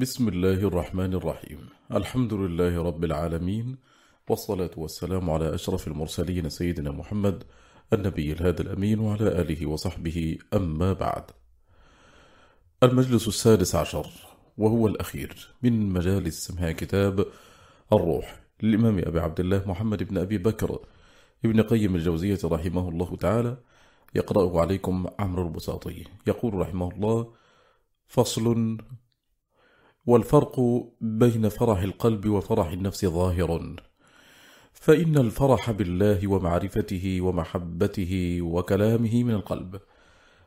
بسم الله الرحمن الرحيم. الحمد لله رب العالمين والصلاة والسلام على أشرف المرسلين سيدنا محمد النبي الهادي الأمين وعلى آله وصحبه أما بعد. المجلس السادس عشر وهو الأخير من مجالس سمها كتاب الروح للإمام أبي عبد الله محمد بن أبي بكر ابن قيم الجوزية رحمه الله تعالى يقرأه عليكم عمرو البساطي. يقول رحمه الله فصل والفرق بين فرح القلب وفرح النفس ظاهر. فإن الفرح بالله ومعرفته ومحبته وكلامه من القلب.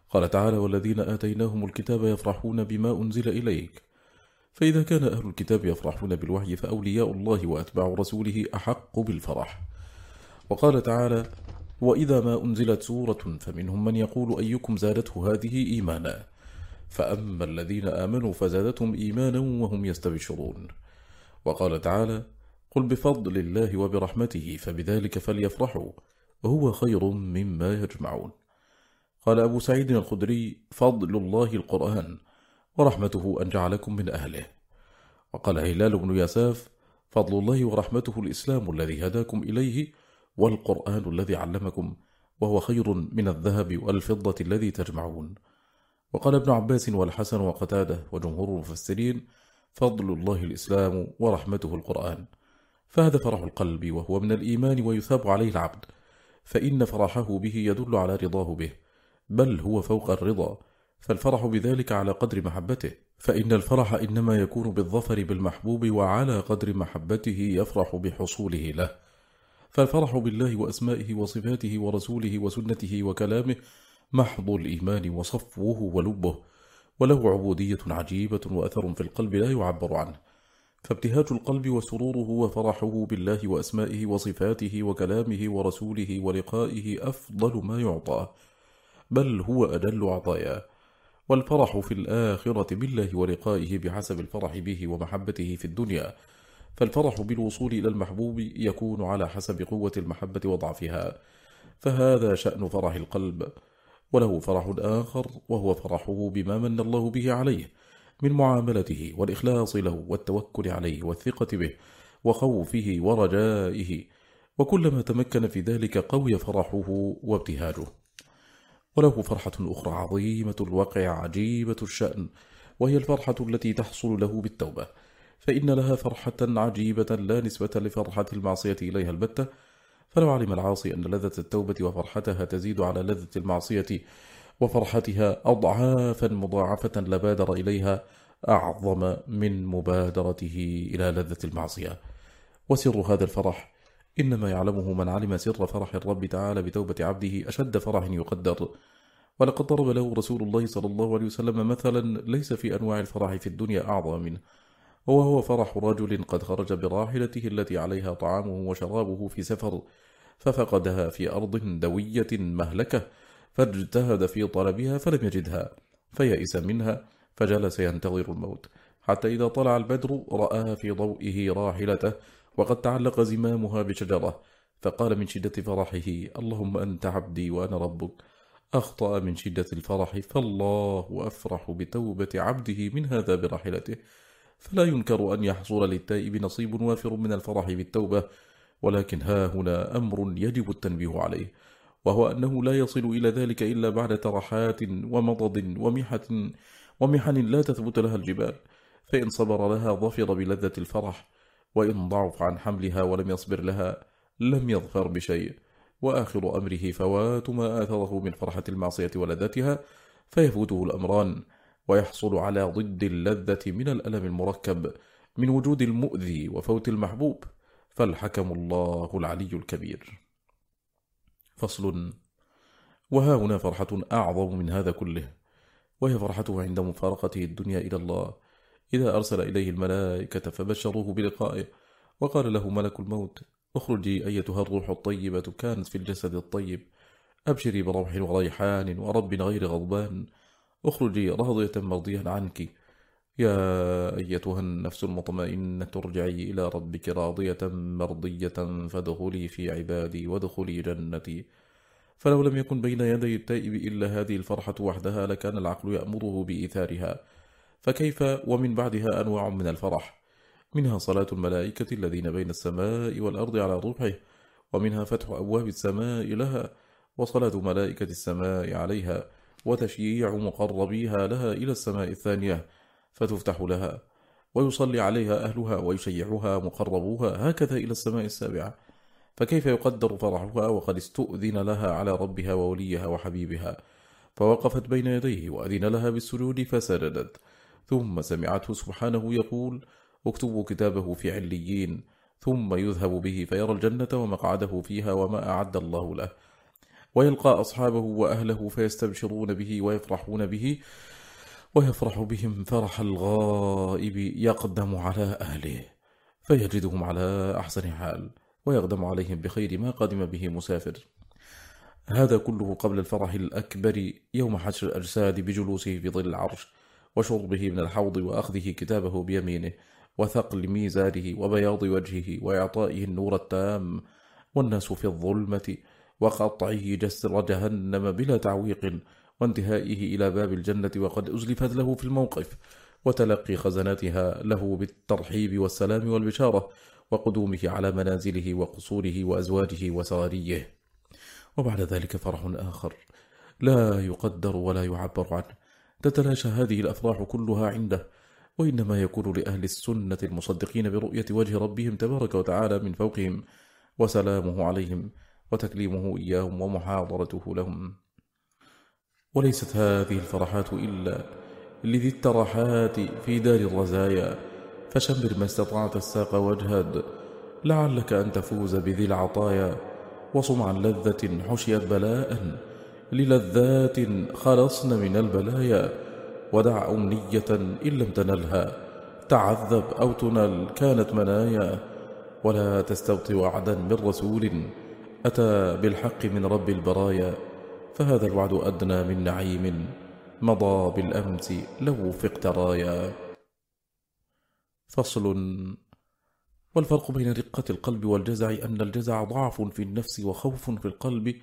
قال تعالى والذين آتيناهم الكتاب يفرحون بما أنزل إليك. فإذا كان أهل الكتاب يفرحون بالوحي فأولياء الله وأتباع رسوله أحق بالفرح. وقال تعالى وإذا ما أنزلت سورة فمنهم من يقول أيكم زادته هذه إيمانا. فأما الذين آمنوا فزادتهم إيمانا وهم يستبشرون وقال تعالى قل بفضل الله وبرحمته فبذلك فليفرحوا وهو خير مما يجمعون قال أبو سعيد الخدري فضل الله القرآن ورحمته أن جعلكم من أهله وقال هلال بن ياساف فضل الله ورحمته الإسلام الذي هداكم إليه والقرآن الذي علمكم وهو خير من الذهب والفضة الذي تجمعون وقال ابن عباس والحسن وقتاده وجمهور المفسرين فضل الله الإسلام ورحمته القرآن. فهذا فرح القلب وهو من الإيمان ويثاب عليه العبد. فإن فرحه به يدل على رضاه به. بل هو فوق الرضا. فالفرح بذلك على قدر محبته. فإن الفرح إنما يكون بالظفر بالمحبوب وعلى قدر محبته يفرح بحصوله له. فالفرح بالله وأسمائه وصفاته ورسوله وسنته وكلامه محض الإيمان وصفوه ولبه وله عبودية عجيبة وأثر في القلب لا يعبر عنه. فابتهاج القلب وسروره وفرحه بالله وأسمائه وصفاته وكلامه ورسوله ولقائه أفضل ما يعطى. بل هو أدل عطايا والفرح في الآخرة بالله ولقائه بحسب الفرح به ومحبته في الدنيا. فالفرح بالوصول إلى المحبوب يكون على حسب قوة المحبة وضعفها. فهذا شأن فرح القلب. وله فرح آخر وهو فرحه بما من الله به عليه من معاملته والإخلاص له والتوكل عليه والثقة به وخوفه ورجائه وكلما تمكن في ذلك قوي فرحه وابتهاجه. وله فرحة أخرى عظيمة الوقع عجيبة الشأن وهي الفرحة التي تحصل له بالتوبة فإن لها فرحة عجيبة لا نسبة لفرحة المعصية إليها البتة فلو علم العاصي أن لذة التوبة وفرحتها تزيد على لذة المعصية وفرحتها أضعافا مضاعفة لبادر إليها أعظم من مبادرته إلى لذة المعصية. وسر هذا الفرح إنما يعلمه من علم سر فرح الرب تعالى بتوبة عبده أشد فرح يقدر. ولقد ضرب له رسول الله صلى الله عليه وسلم مثلا ليس في أنواع الفرح في الدنيا أعظم منه. وهو فرح رجل قد خرج براحلته التي عليها طعامه وشرابه في سفر ففقدها في أرض دوية مهلكة فاجتهد في طلبها فلم يجدها فيئس منها فجلس ينتظر الموت حتى إذا طلع البدر رآها في ضوئه راحلته وقد تعلق زمامها بشجرة فقال من شدة فرحه اللهم أنت عبدي وأنا ربك. أخطأ من شدة الفرح فالله أفرح بتوبة عبده من هذا براحلته فلا ينكر أن يحصل للتائب نصيب وافر من الفرح بالتوبة ولكن ها هنا أمر يجب التنبيه عليه وهو أنه لا يصل إلى ذلك إلا بعد ترحات ومضض ومحة ومحن لا تثبت لها الجبال فإن صبر لها ظفر بلذة الفرح وإن ضعف عن حملها ولم يصبر لها لم يظفر بشيء وآخر أمره فوات ما آثره من فرحة المعصية ولذتها فيفوته الأمران. ويحصل على ضد اللذة من الألم المركب من وجود المؤذي وفوت المحبوب فالحكم الله العلي الكبير. فصل. وها هنا فرحة أعظم من هذا كله وهي فرحته عند مفارقته الدنيا إلى الله. إذا أرسل إليه الملائكة فبشروه بلقائه وقال له ملك الموت اخرجي أيتها الروح الطيبة كانت في الجسد الطيب. أبشري بروح وريحان ورب غير غضبان. اخرجي راضية مرضية عنك. يا أيتها النفس المطمئنة ارجعي إلى ربك راضية مرضية فادخلي في عبادي وادخلي جنتي. فلو لم يكن بين يدي التائب إلا هذه الفرحة وحدها لكان العقل يأمره بإثارها فكيف ومن بعدها أنواع من الفرح؟ منها صلاة الملائكة الذين بين السماء والأرض على ربحه ومنها فتح أبواب السماء لها وصلاة ملائكة السماء عليها. وتشييع مقربيها لها إلى السماء الثانية فتفتح لها ويصلي عليها أهلها ويشيعها مقربوها هكذا إلى السماء السابعة. فكيف يقدر فرحها وقد استؤذن لها على ربها ووليها وحبيبها؟ فوقفت بين يديه وأذن لها بالسجود فسجدت. ثم سمعته سبحانه يقول اكتبوا كتابه في عليين. ثم يذهب به فيرى الجنة ومقعده فيها وما أعد الله له. ويلقى أصحابه وأهله فيستبشرون به ويفرحون به ويفرح بهم فرح الغائب يقدم على أهله فيجدهم على أحسن حال ويقدم عليهم بخير ما قدم به مسافر. هذا كله قبل الفرح الأكبر يوم حشر الأجساد بجلوسه في ظل العرش وشربه من الحوض وأخذه كتابه بيمينه وثقل ميزانه وبياض وجهه وإعطائه النور التام والناس في الظلمة وقطعه جسر جهنم بلا تعويق وانتهائه إلى باب الجنة وقد أزلفت له في الموقف وتلقي خزناتها له بالترحيب والسلام والبشارة وقدومه على منازله وقصوره وأزواجه وسراريه. وبعد ذلك فرح آخر لا يقدر ولا يعبر عنه. تتلاشى هذه الأفراح كلها عنده وإنما يكون لأهل السنة المصدقين برؤية وجه ربهم تبارك وتعالى من فوقهم وسلامه عليهم. وتكليمه إياهم ومحاضرته لهم. وليست هذه الفرحات إلا لذي الترحات في دار الرزايا. فشمر ما استطعت الساق واجهد لعلك أن تفوز بذي العطايا. وصم عن لذة حشيت بلاء للذات خلصن من البلايا. ودع أمنية إن لم تنلها تعذب أو تنل كانت منايا. ولا تستوطي وعدا من رسول أتى بالحق من رب البرايا فهذا الوعد أدنى من نعيم مضى بالأمس لو في اقترايا. فصل. والفرق بين رقة القلب والجزع أن الجزع ضعف في النفس وخوف في القلب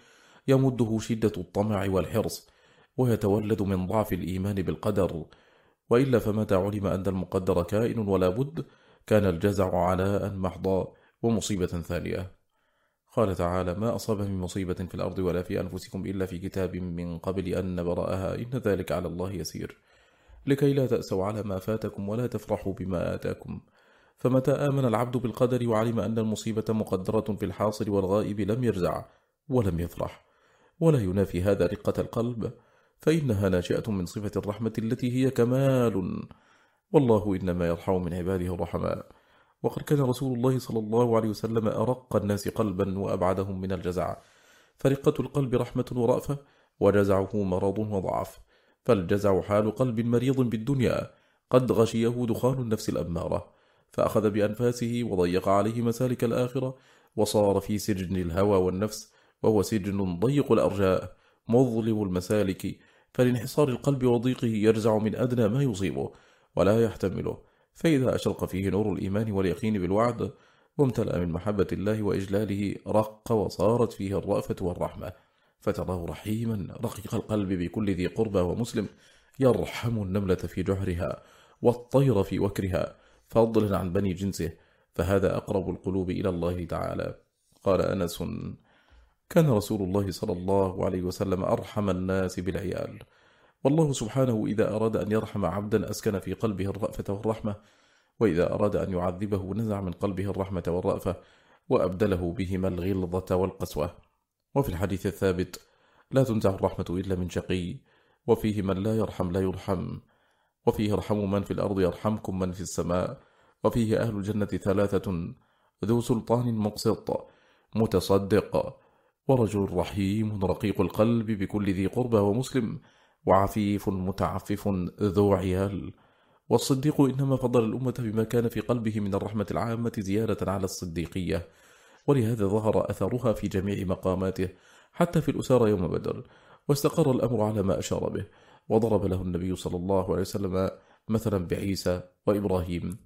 يمده شدة الطمع والحرص ويتولد من ضعف الإيمان بالقدر. وإلا فمتى علم أن المقدر كائن ولا بد كان الجزع علاء محضا ومصيبة ثانية. قال تعالى ما أصاب من مصيبة في الأرض ولا في أنفسكم إلا في كتاب من قبل أن نبرأها. إن ذلك على الله يسير. لكي لا تأسوا على ما فاتكم ولا تفرحوا بما آتاكم. فمتى آمن العبد بالقدر وعلم أن المصيبة مقدرة في الحاصل والغائب لم يرزع ولم يفرح ولا ينافي هذا رقة القلب فإنها ناشئة من صفة الرحمة التي هي كمال. والله إنما يرحم من عباده الرحماء وقد كان رسول الله صلى الله عليه وسلم أرق الناس قلبا وأبعدهم من الجزع. فرقة القلب رحمة ورأفة وجزعه مرض وضعف. فالجزع حال قلب مريض بالدنيا قد غشيه دخان النفس الأمارة فأخذ بأنفاسه وضيق عليه مسالك الآخرة وصار في سجن الهوى والنفس وهو سجن ضيق الأرجاء مظلم المسالك. فلانحصار القلب وضيقه يرزع من أدنى ما يصيبه ولا يحتمله. فإذا أشرق فيه نور الإيمان واليقين بالوعد وامتلأ من محبة الله وإجلاله رق وصارت فيه الرأفة والرحمة. فتراه رحيما رقيق القلب بكل ذي قربى ومسلم يرحم النملة في جحرها والطير في وكرها فضلا عن بني جنسه. فهذا أقرب القلوب إلى الله تعالى. قال أنس كان رسول الله صلى الله عليه وسلم أرحم الناس بالعيال. والله سبحانه إذا أراد أن يرحم عبدا أسكن في قلبه الرأفة والرحمة وإذا أراد أن يعذبه نزع من قلبه الرحمة والرأفة وأبدله بهما الغلظة والقسوة. وفي الحديث الثابت لا تنزع الرحمة إلا من شقي وفيه من لا يرحم لا يرحم وفيه ارحموا من في الأرض يرحمكم من في السماء وفيه أهل الجنة ثلاثة ذو سلطان مقسط متصدق ورجل رحيم رقيق القلب بكل ذي قربى ومسلم. وعفيف متعفف ذو عيال. والصديق إنما فضل الأمة بما كان في قلبه من الرحمة العامة زيادة على الصديقية. ولهذا ظهر أثرها في جميع مقاماته حتى في الأسارة يوم بدر. واستقر الأمر على ما أشار به. وضرب له النبي صلى الله عليه وسلم مثلا بعيسى وإبراهيم.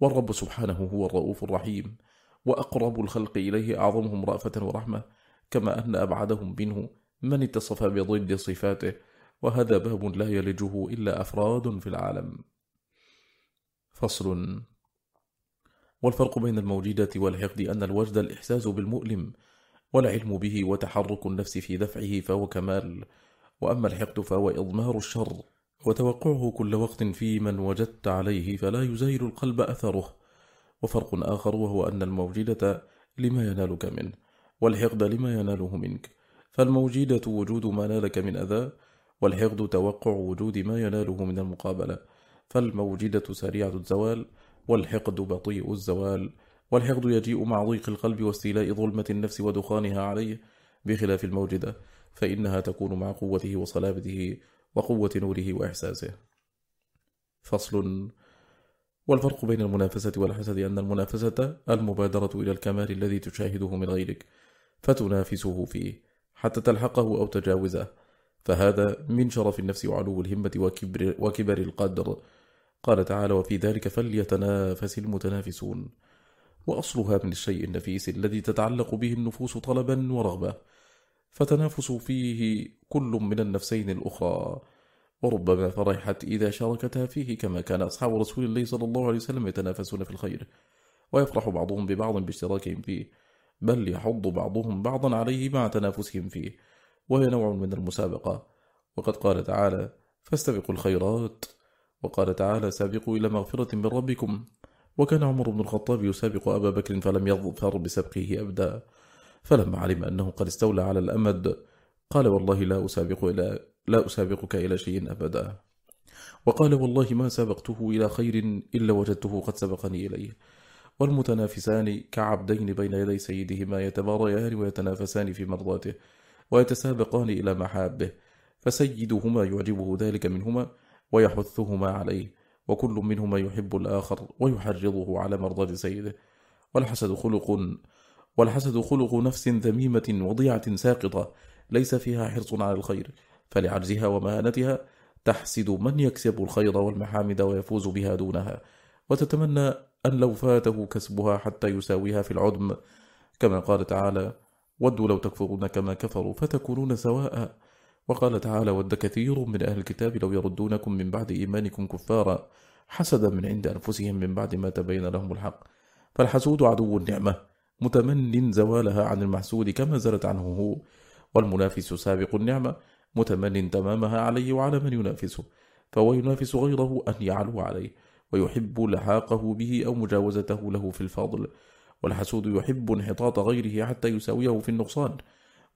والرب سبحانه هو الرؤوف الرحيم. وأقرب الخلق إليه أعظمهم رأفة ورحمة. كما أن أبعدهم منه من اتصف بضد صفاته. وهذا باب لا يلجه إلا أفراد في العالم. فصل. والفرق بين الموجدة والحقد أن الوجد الإحساس بالمؤلم والعلم به وتحرك النفس في دفعه فهو كمال وأما الحقد فهو إضمار الشر وتوقعه كل وقت في من وجدت عليه فلا يزيل القلب أثره. وفرق آخر وهو أن الموجدة لما ينالك منه والحقد لما يناله منك. فالموجدة وجود ما نالك من أذى والحقد توقع وجود ما يناله من المقابلة فالموجدة سريعة الزوال والحقد بطيء الزوال. والحقد يجيء مع ضيق القلب واستيلاء ظلمة النفس ودخانها عليه بخلاف الموجدة فإنها تكون مع قوته وصلابته وقوة نوره وإحساسه. فصل. والفرق بين المنافسة والحسد أن المنافسة المبادرة إلى الكمال الذي تشاهده من غيرك فتنافسه فيه حتى تلحقه أو تجاوزه. فهذا من شرف النفس وعلو الهمة وكبر, وكبر القدر. قال تعالى وفي ذلك فليتنافس المتنافسون. وأصلها من الشيء النفيس الذي تتعلق به النفوس طلبا ورغبة. فتنافس فيه كل من النفسين الأخرى. وربما فرحت إذا شاركتها فيه كما كان أصحاب رسول الله صلى الله عليه وسلم يتنافسون في الخير. ويفرح بعضهم ببعض باشتراكهم فيه. بل يحض بعضهم بعضا عليه مع تنافسهم فيه. وهي نوع من المسابقة. وقد قال تعالى فاستبقوا الخيرات. وقال تعالى سابقوا إلى مغفرة من ربكم. وكان عمر بن الخطاب يسابق أبا بكر فلم يظفر بسبقه أبدا. فلما علم أنه قد استولى على الأمد قال والله لا أسابق إلى لا أسابقك إلى شيء أبدا. وقال والله ما سبقته إلى خير إلا وجدته قد سبقني إليه. والمتنافسان كعبدين بين يدي سيدهما يتباريان ويتنافسان في مرضاته. ويتسابقان إلى محابه فسيدهما يعجبه ذلك منهما ويحثهما عليه وكل منهما يحب الآخر ويحرضه على مرضى سيده. والحسد خلق والحسد خلق نفس ذميمة وضيعة ساقطة ليس فيها حرص على الخير فلعجزها ومهانتها تحسد من يكسب الخير والمحامد ويفوز بها دونها. وتتمنى أن لو فاته كسبها حتى يساويها في العدم كما قال تعالى ودوا لو تكفرون كما كفروا فتكونون سواء. وقال تعالى ود كثير من أهل الكتاب لو يردونكم من بعد إيمانكم كفارا حسدا من عند أنفسهم من بعد ما تبين لهم الحق. فالحسود عدو النعمة متمن زوالها عن المحسود كما زلت عنه هو والمنافس سابق النعمة متمن تمامها عليه وعلى من ينافسه فهو ينافس غيره أن يعلو عليه ويحب لحاقه به أو مجاوزته له في الفضل. والحسود يحب انحطاط غيره حتى يساويه في النقصان.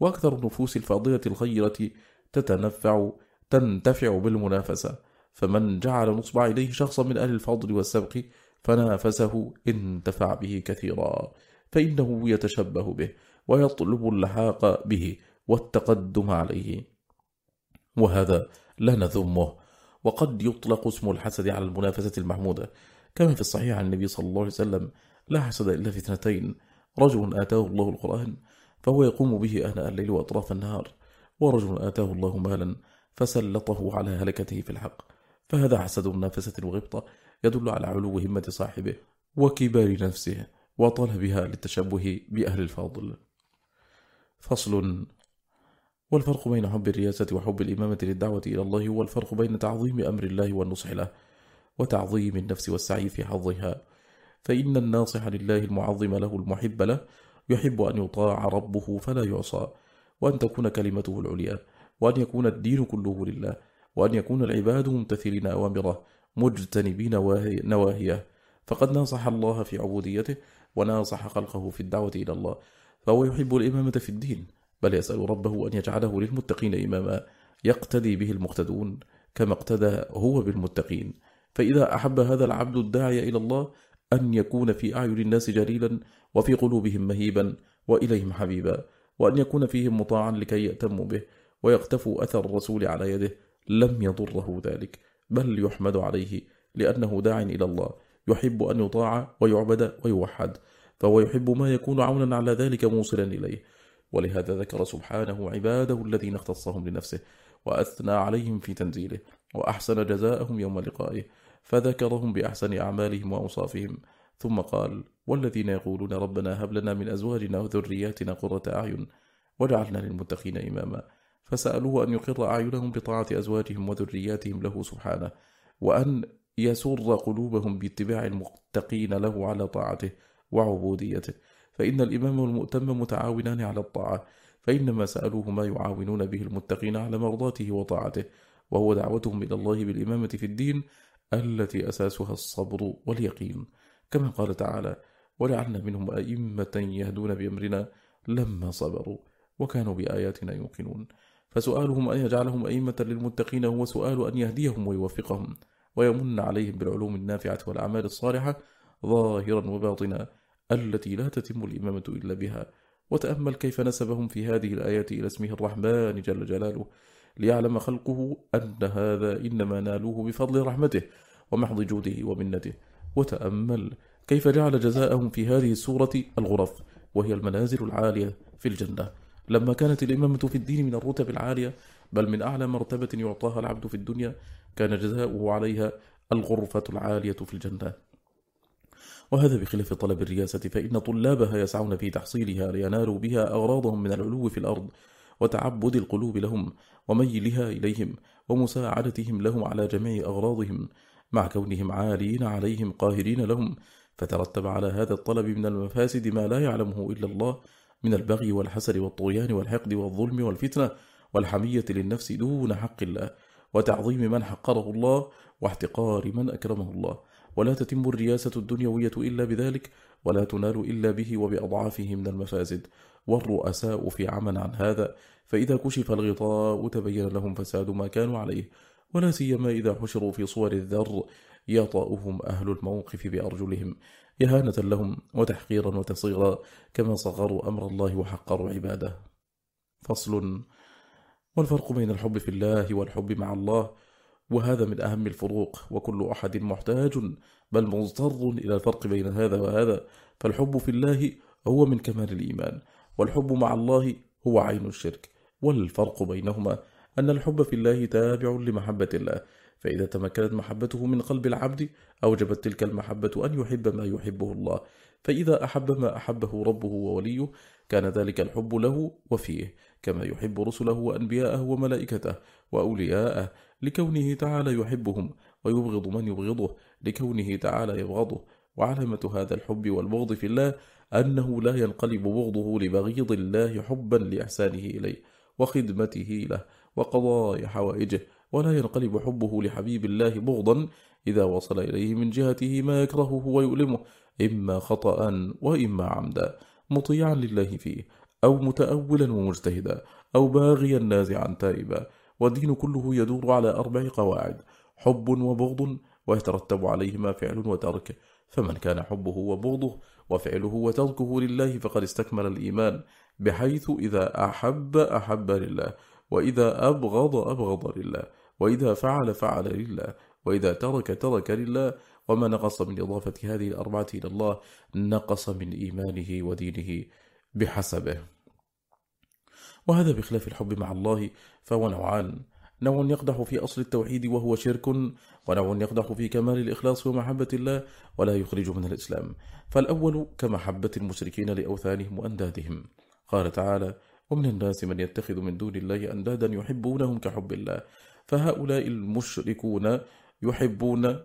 وأكثر النفوس الفاضلة الخيرة تتنفع تنتفع بالمنافسة. فمن جعل نصب إليه شخصا من أهل الفضل والسبق فنافسه انتفع به كثيرا. فإنه يتشبه به ويطلب اللحاق به والتقدم عليه. وهذا لا نذمه. وقد يطلق اسم الحسد على المنافسة المحمودة. كما في الصحيح عن النبي صلى الله عليه وسلم لا حسد إلا في اثنتين. رجل آتاه الله القرآن فهو يقوم به أهل الليل وأطراف النهار. ورجل آتاه الله مالا فسلطه على هلكته في الحق. فهذا حسد النافسة الغبطة يدل على علو همة صاحبه وكبار نفسه وطلبها للتشبه بأهل الفاضل. فصل. والفرق بين حب الرياسة وحب الإمامة للدعوة إلى الله هو الفرق بين تعظيم أمر الله والنصح له وتعظيم النفس والسعي في حظها. فإن الناصح لله المعظم له المحب له يحب أن يطاع ربه فلا يعصى وأن تكون كلمته العليا وأن يكون الدين كله لله وأن يكون العباد ممتثلين أوامره مجتنبين نواهيه. فقد ناصح الله في عبوديته وناصح خلقه في الدعوة إلى الله فهو يحب الإمامة في الدين بل يسأل ربه أن يجعله للمتقين إماما يقتدي به المقتدون كما اقتدى هو بالمتقين. فإذا أحب هذا العبد الداعي إلى الله أن يكون في أعين الناس جليلا وفي قلوبهم مهيبا وإليهم حبيبا وأن يكون فيهم مطاعا لكي يأتموا به ويقتفوا أثر الرسول على يده لم يضره ذلك بل يحمد عليه لأنه داع إلى الله يحب أن يطاع ويعبد ويوحد فهو يحب ما يكون عونا على ذلك موصلا إليه. ولهذا ذكر سبحانه عباده الذين اختصهم لنفسه وأثنى عليهم في تنزيله وأحسن جزاءهم يوم لقائه. فذكرهم بأحسن أعمالهم وأوصافهم. ثم قال والذين يقولون ربنا هب لنا من أزواجنا وذرياتنا قرة أعين وجعلنا للمتقين إماما. فسألوه أن يقر أعينهم بطاعة أزواجهم وذرياتهم له سبحانه وأن يسر قلوبهم باتباع المتقين له على طاعته وعبوديته. فإن الإمام والمؤتم متعاونان على الطاعة فإنما سألوه ما يعاونون به المتقين على مرضاته وطاعته وهو دعوتهم إلى الله بالإمامة في الدين التي أساسها الصبر واليقين. كما قال تعالى وجعلنا منهم أئمة يهدون بأمرنا لما صبروا وكانوا بآياتنا يوقنون. فسؤالهم أن يجعلهم أئمة للمتقين هو سؤال أن يهديهم ويوفقهم ويمن عليهم بالعلوم النافعة والأعمال الصالحة ظاهرا وباطنا التي لا تتم الإمامة إلا بها. وتأمل كيف نسبهم في هذه الآيات إلى اسمه الرحمن جل جلاله. ليعلم خلقه أن هذا إنما نالوه بفضل رحمته ومحض جوده ومنته. وتأمل كيف جعل جزاءهم في هذه السورة الغرف وهي المنازل العالية في الجنة. لما كانت الإمامة في الدين من الرتب العالية بل من أعلى مرتبة يعطاها العبد في الدنيا كان جزاؤه عليها الغرفة العالية في الجنة. وهذا بخلاف طلب الرياسة فإن طلابها يسعون في تحصيلها لينالوا بها أغراضهم من العلو في الأرض وتعبد القلوب لهم وميلها إليهم ومساعدتهم لهم على جميع أغراضهم مع كونهم عالين عليهم قاهرين لهم فترتب على هذا الطلب من المفاسد ما لا يعلمه إلا الله من البغي والحسر والطغيان والحقد والظلم والفتنة والحمية للنفس دون حق الله وتعظيم من حقره الله واحتقار من أكرمه الله ولا تتم الرياسة الدنيوية إلا بذلك ولا تنال إلا به وبأضعافه من المفاسد والرؤساء في عمل عن هذا فإذا كشف الغطاء تبين لهم فساد ما كانوا عليه ولا سيما إذا حشروا في صور الذر يطأهم أهل الموقف بأرجلهم إهانة لهم وتحقيرا وتصغيرا كما صغروا أمر الله وحقروا عباده. فصل. والفرق بين الحب في الله والحب مع الله وهذا من أهم الفروق وكل أحد محتاج بل مضطر إلى الفرق بين هذا وهذا فالحب في الله هو من كمال الإيمان. والحب مع الله هو عين الشرك والفرق بينهما أن الحب في الله تابع لمحبة الله فإذا تمكنت محبته من قلب العبد أوجبت تلك المحبة أن يحب ما يحبه الله فإذا أحب ما أحبه ربه ووليه كان ذلك الحب له وفيه كما يحب رسله وأنبياءه وملائكته وأولياءه لكونه تعالى يحبهم ويبغض من يبغضه لكونه تعالى يبغضه وعلامة هذا الحب والبغض في الله أنه لا ينقلب بغضه لبغيض الله حبا لإحسانه إليه وخدمته له وقضاء حوائجه ولا ينقلب حبه لحبيب الله بغضا إذا وصل إليه من جهته ما يكرهه ويؤلمه إما خطأ وإما عمدا مطيعا لله فيه أو متأولا ومجتهدا أو باغيا نازعا تائبا والدين كله يدور على أربع قواعد حب وبغض ويترتب عليهما فعل وترك فمن كان حبه وبغضه وفعله وتركه لله فقد استكمل الإيمان بحيث إذا أحب أحب لله وإذا أبغض أبغض لله وإذا فعل فعل لله وإذا ترك ترك لله وما نقص من إضافة هذه الأربعة إلى الله نقص من إيمانه ودينه بحسبه. وهذا بخلاف الحب مع الله فهو نوعان. نوع يقدح في أصل التوحيد وهو شرك ونوع يقدح في كمال الإخلاص ومحبة الله ولا يخرج من الإسلام. فالأول كمحبة المشركين لأوثانهم وأندادهم. قال تعالى ومن الناس من يتخذ من دون الله أندادا يحبونهم كحب الله. فهؤلاء المشركون يحبون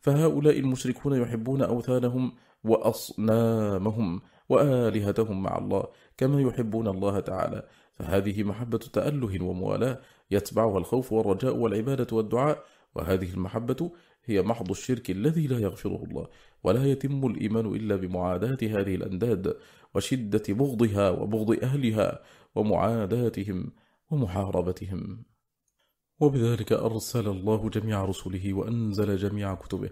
فهؤلاء المشركون يحبون أوثانهم وأصنامهم وآلهتهم مع الله كما يحبون الله تعالى. فهذه محبة تأله وموالاة يتبعها الخوف والرجاء والعبادة والدعاء وهذه المحبة هي محض الشرك الذي لا يغفره الله ولا يتم الإيمان إلا بمعاداة هذه الأنداد وشدة بغضها وبغض أهلها ومعاداتهم ومحاربتهم. وبذلك أرسل الله جميع رسله وأنزل جميع كتبه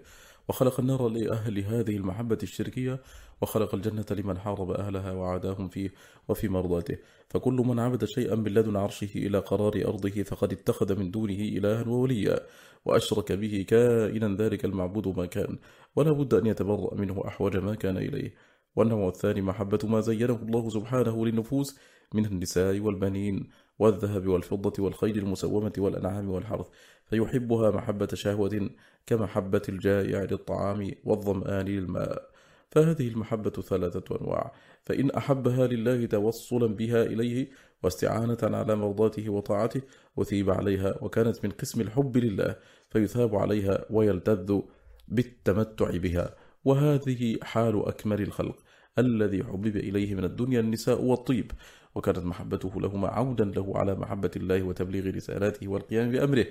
وخلق النار لأهل هذه المحبة الشركية وخلق الجنة لمن حارب أهلها وعاداهم فيه وفي مرضاته. فكل من عبد شيئا من لدن عرشه إلى قرار أرضه فقد اتخذ من دونه إلها ووليا وأشرك به كائنا ذلك المعبود ما كان. ولا بد أن يتبرأ منه أحوج ما كان إليه. والنوع الثاني محبة ما زينه الله سبحانه للنفوس من النساء والبنين والذهب والفضة والخيل المسومة والأنعام والحرث. فيحبها محبة شهوة كمحبة الجائع للطعام والظمآن للماء. فهذه المحبة ثلاثة أنواع. فإن أحبها لله توصلا بها إليه واستعانة على مرضاته وطاعته وثيب عليها وكانت من قسم الحب لله فيثاب عليها ويلتذ بالتمتع بها. وهذه حال أكمل الخلق الذي حبب إليه من الدنيا النساء والطيب. وكانت محبته لهما عودا له على محبة الله وتبليغ رسالاته والقيام بأمره.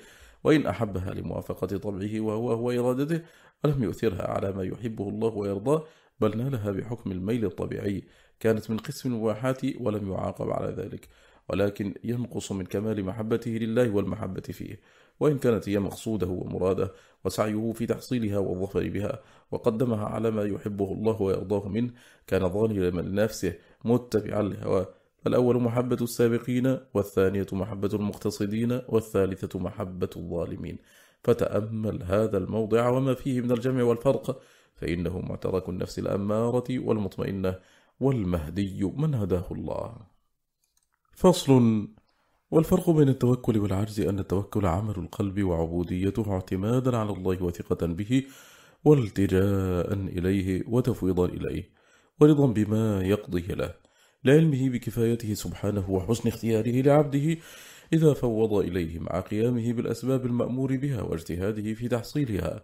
وإن أحبها لموافقة طبعه وهو هو إرادته ولم يؤثرها على ما يحبه الله ويرضاه بل نالها بحكم الميل الطبيعي كانت من قسم المباحات ولم يعاقب على ذلك ولكن ينقص من كمال محبته لله والمحبة فيه وإن كانت هي مقصوده ومراده وسعيه في تحصيلها والظفر بها وقدمها على ما يحبه الله ويرضاه منه كان ظالما لنفسه متبعا لهواه. فالأول محبة السابقين والثانية محبة المقتصدين والثالثة محبة الظالمين. فتأمل هذا الموضع وما فيه من الجمع والفرق فإنه معترك النفس الأمارة والمطمئنة والمهدي من هداه الله. فصل. والفرق بين التوكل والعجز أن التوكل عمل القلب وعبوديته اعتمادا على الله وثقة به والتجاء إليه وتفويضا إليه ورضا بما يقضي له لعلمه بكفايته سبحانه وحسن اختياره لعبده إذا فوض إليه مع قيامه بالأسباب المأمور بها واجتهاده في تحصيلها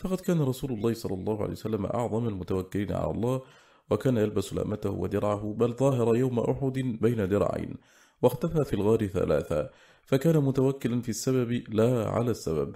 فقد كان رسول الله صلى الله عليه وسلم أعظم المتوكلين على الله وكان يلبس لأمته ودرعه بل ظاهر يوم أحد بين درعين واختفى في الغار ثلاثة فكان متوكلا في السبب لا على السبب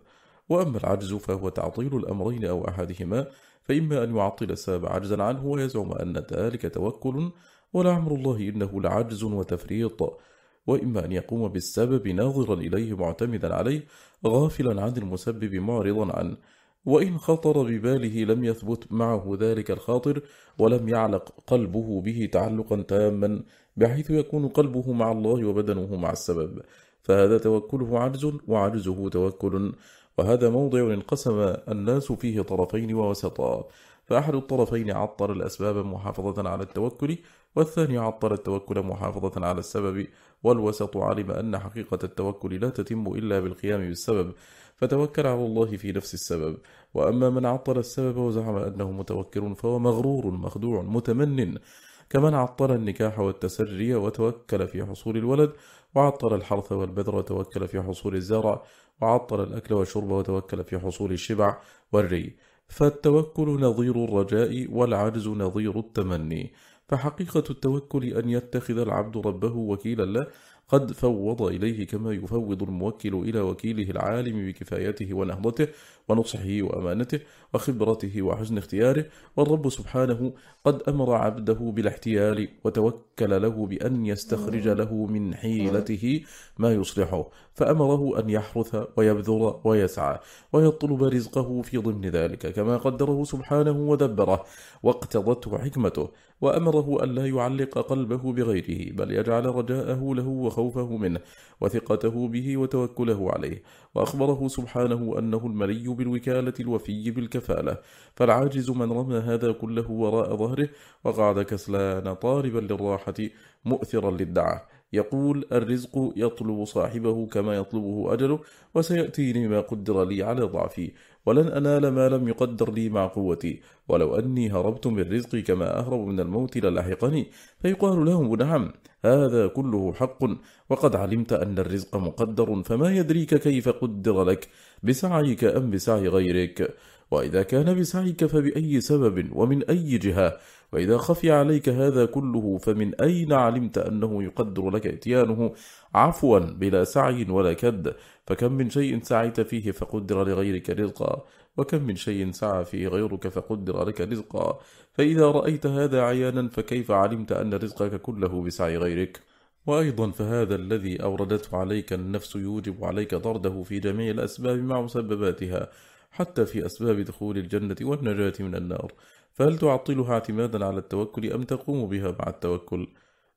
وأما العجز فهو تعطيل الأمرين أو أحدهما فإما أن يعطل السبب عجزا عنه ويزعم أن ذلك توكل ولعمر الله إنه لعجز وتفريط وإما أن يقوم بالسبب ناظرا إليه معتمدا عليه غافلا عن المسبب معرضا عنه. وإن خطر بباله لم يثبت معه ذلك الخاطر ولم يعلق قلبه به تعلقا تاما بحيث يكون قلبه مع الله وبدنه مع السبب. فهذا توكله عجز وعجزه توكل. وهذا موضع انقسم الناس فيه طرفين ووسطا. فأحد الطرفين عطر الأسباب محافظة على التوكل والثاني عطر التوكل محافظة على السبب. والوسط علم أن حقيقة التوكل لا تتم إلا بالقيام بالسبب. فتوكل على الله في نفس السبب. وأما من عطل السبب وزعم أنه متوكل فهو مغرور مخدوع متمن. كمن عطل النكاح والتسري وتوكل في حصول الولد وعطل الحرث والبذر وتوكل في حصول الزرع وعطل الأكل والشرب وتوكل في حصول الشبع والري. فالتوكل نظير الرجاء والعجز نظير التمني. فحقيقة التوكل أن يتخذ العبد ربه وكيلا له قد فوض إليه كما يفوض الموكل إلى وكيله العالم بكفايته ونهضته ونصحه وأمانته وخبرته وحسن اختياره والرب سبحانه قد أمر عبده بالاحتيال وتوكل له بأن يستخرج له من حيلته ما يصلحه فأمره أن يحرث ويبذر ويسعى ويطلب رزقه في ضمن ذلك كما قدره سبحانه ودبره واقتضته حكمته. وأمره أن لا يعلق قلبه بغيره بل يجعل رجاءه له وخوفه منه وثقته به وتوكله عليه. وأخبره سبحانه أنه الملي بالوكالة الوفي بالكفالة. فالعاجز من رمى هذا كله وراء ظهره وقعد كسلان طالبا للراحة مؤثرا للدعاء. يقول الرزق يطلب صاحبه كما يطلبه أجله وسيأتيني ما قدر لي على ضعفي. ولن أنال ما لم يقدر لي مع قوتي. ولو أني هربت من رزقي كما أهرب من الموت للحقني فيقال لهم نعم هذا كله حق. وقد علمت أن الرزق مقدر فما يدريك كيف قدر لك؟ بسعيك أم بسعي غيرك؟ وإذا كان بسعيك فبأي سبب ومن أي جهة؟ وإذا خفي عليك هذا كله فمن أين علمت أنه يقدر لك إتيانه عفوا بلا سعي ولا كد فكم من شيء سعيت فيه فقدر لغيرك رزقا وكم من شيء سعى فيه غيرك فقدر لك رزقا فإذا رأيت هذا عيانا فكيف علمت أن رزقك كله بسعي غيرك؟ وأيضا فهذا الذي أوردته عليك النفس يوجب عليك طرده في جميع الأسباب مع مسبباتها حتى في أسباب دخول الجنة والنجاة من النار فهل تعطلها اعتمادا على التوكل أم تقوم بها مع التوكل؟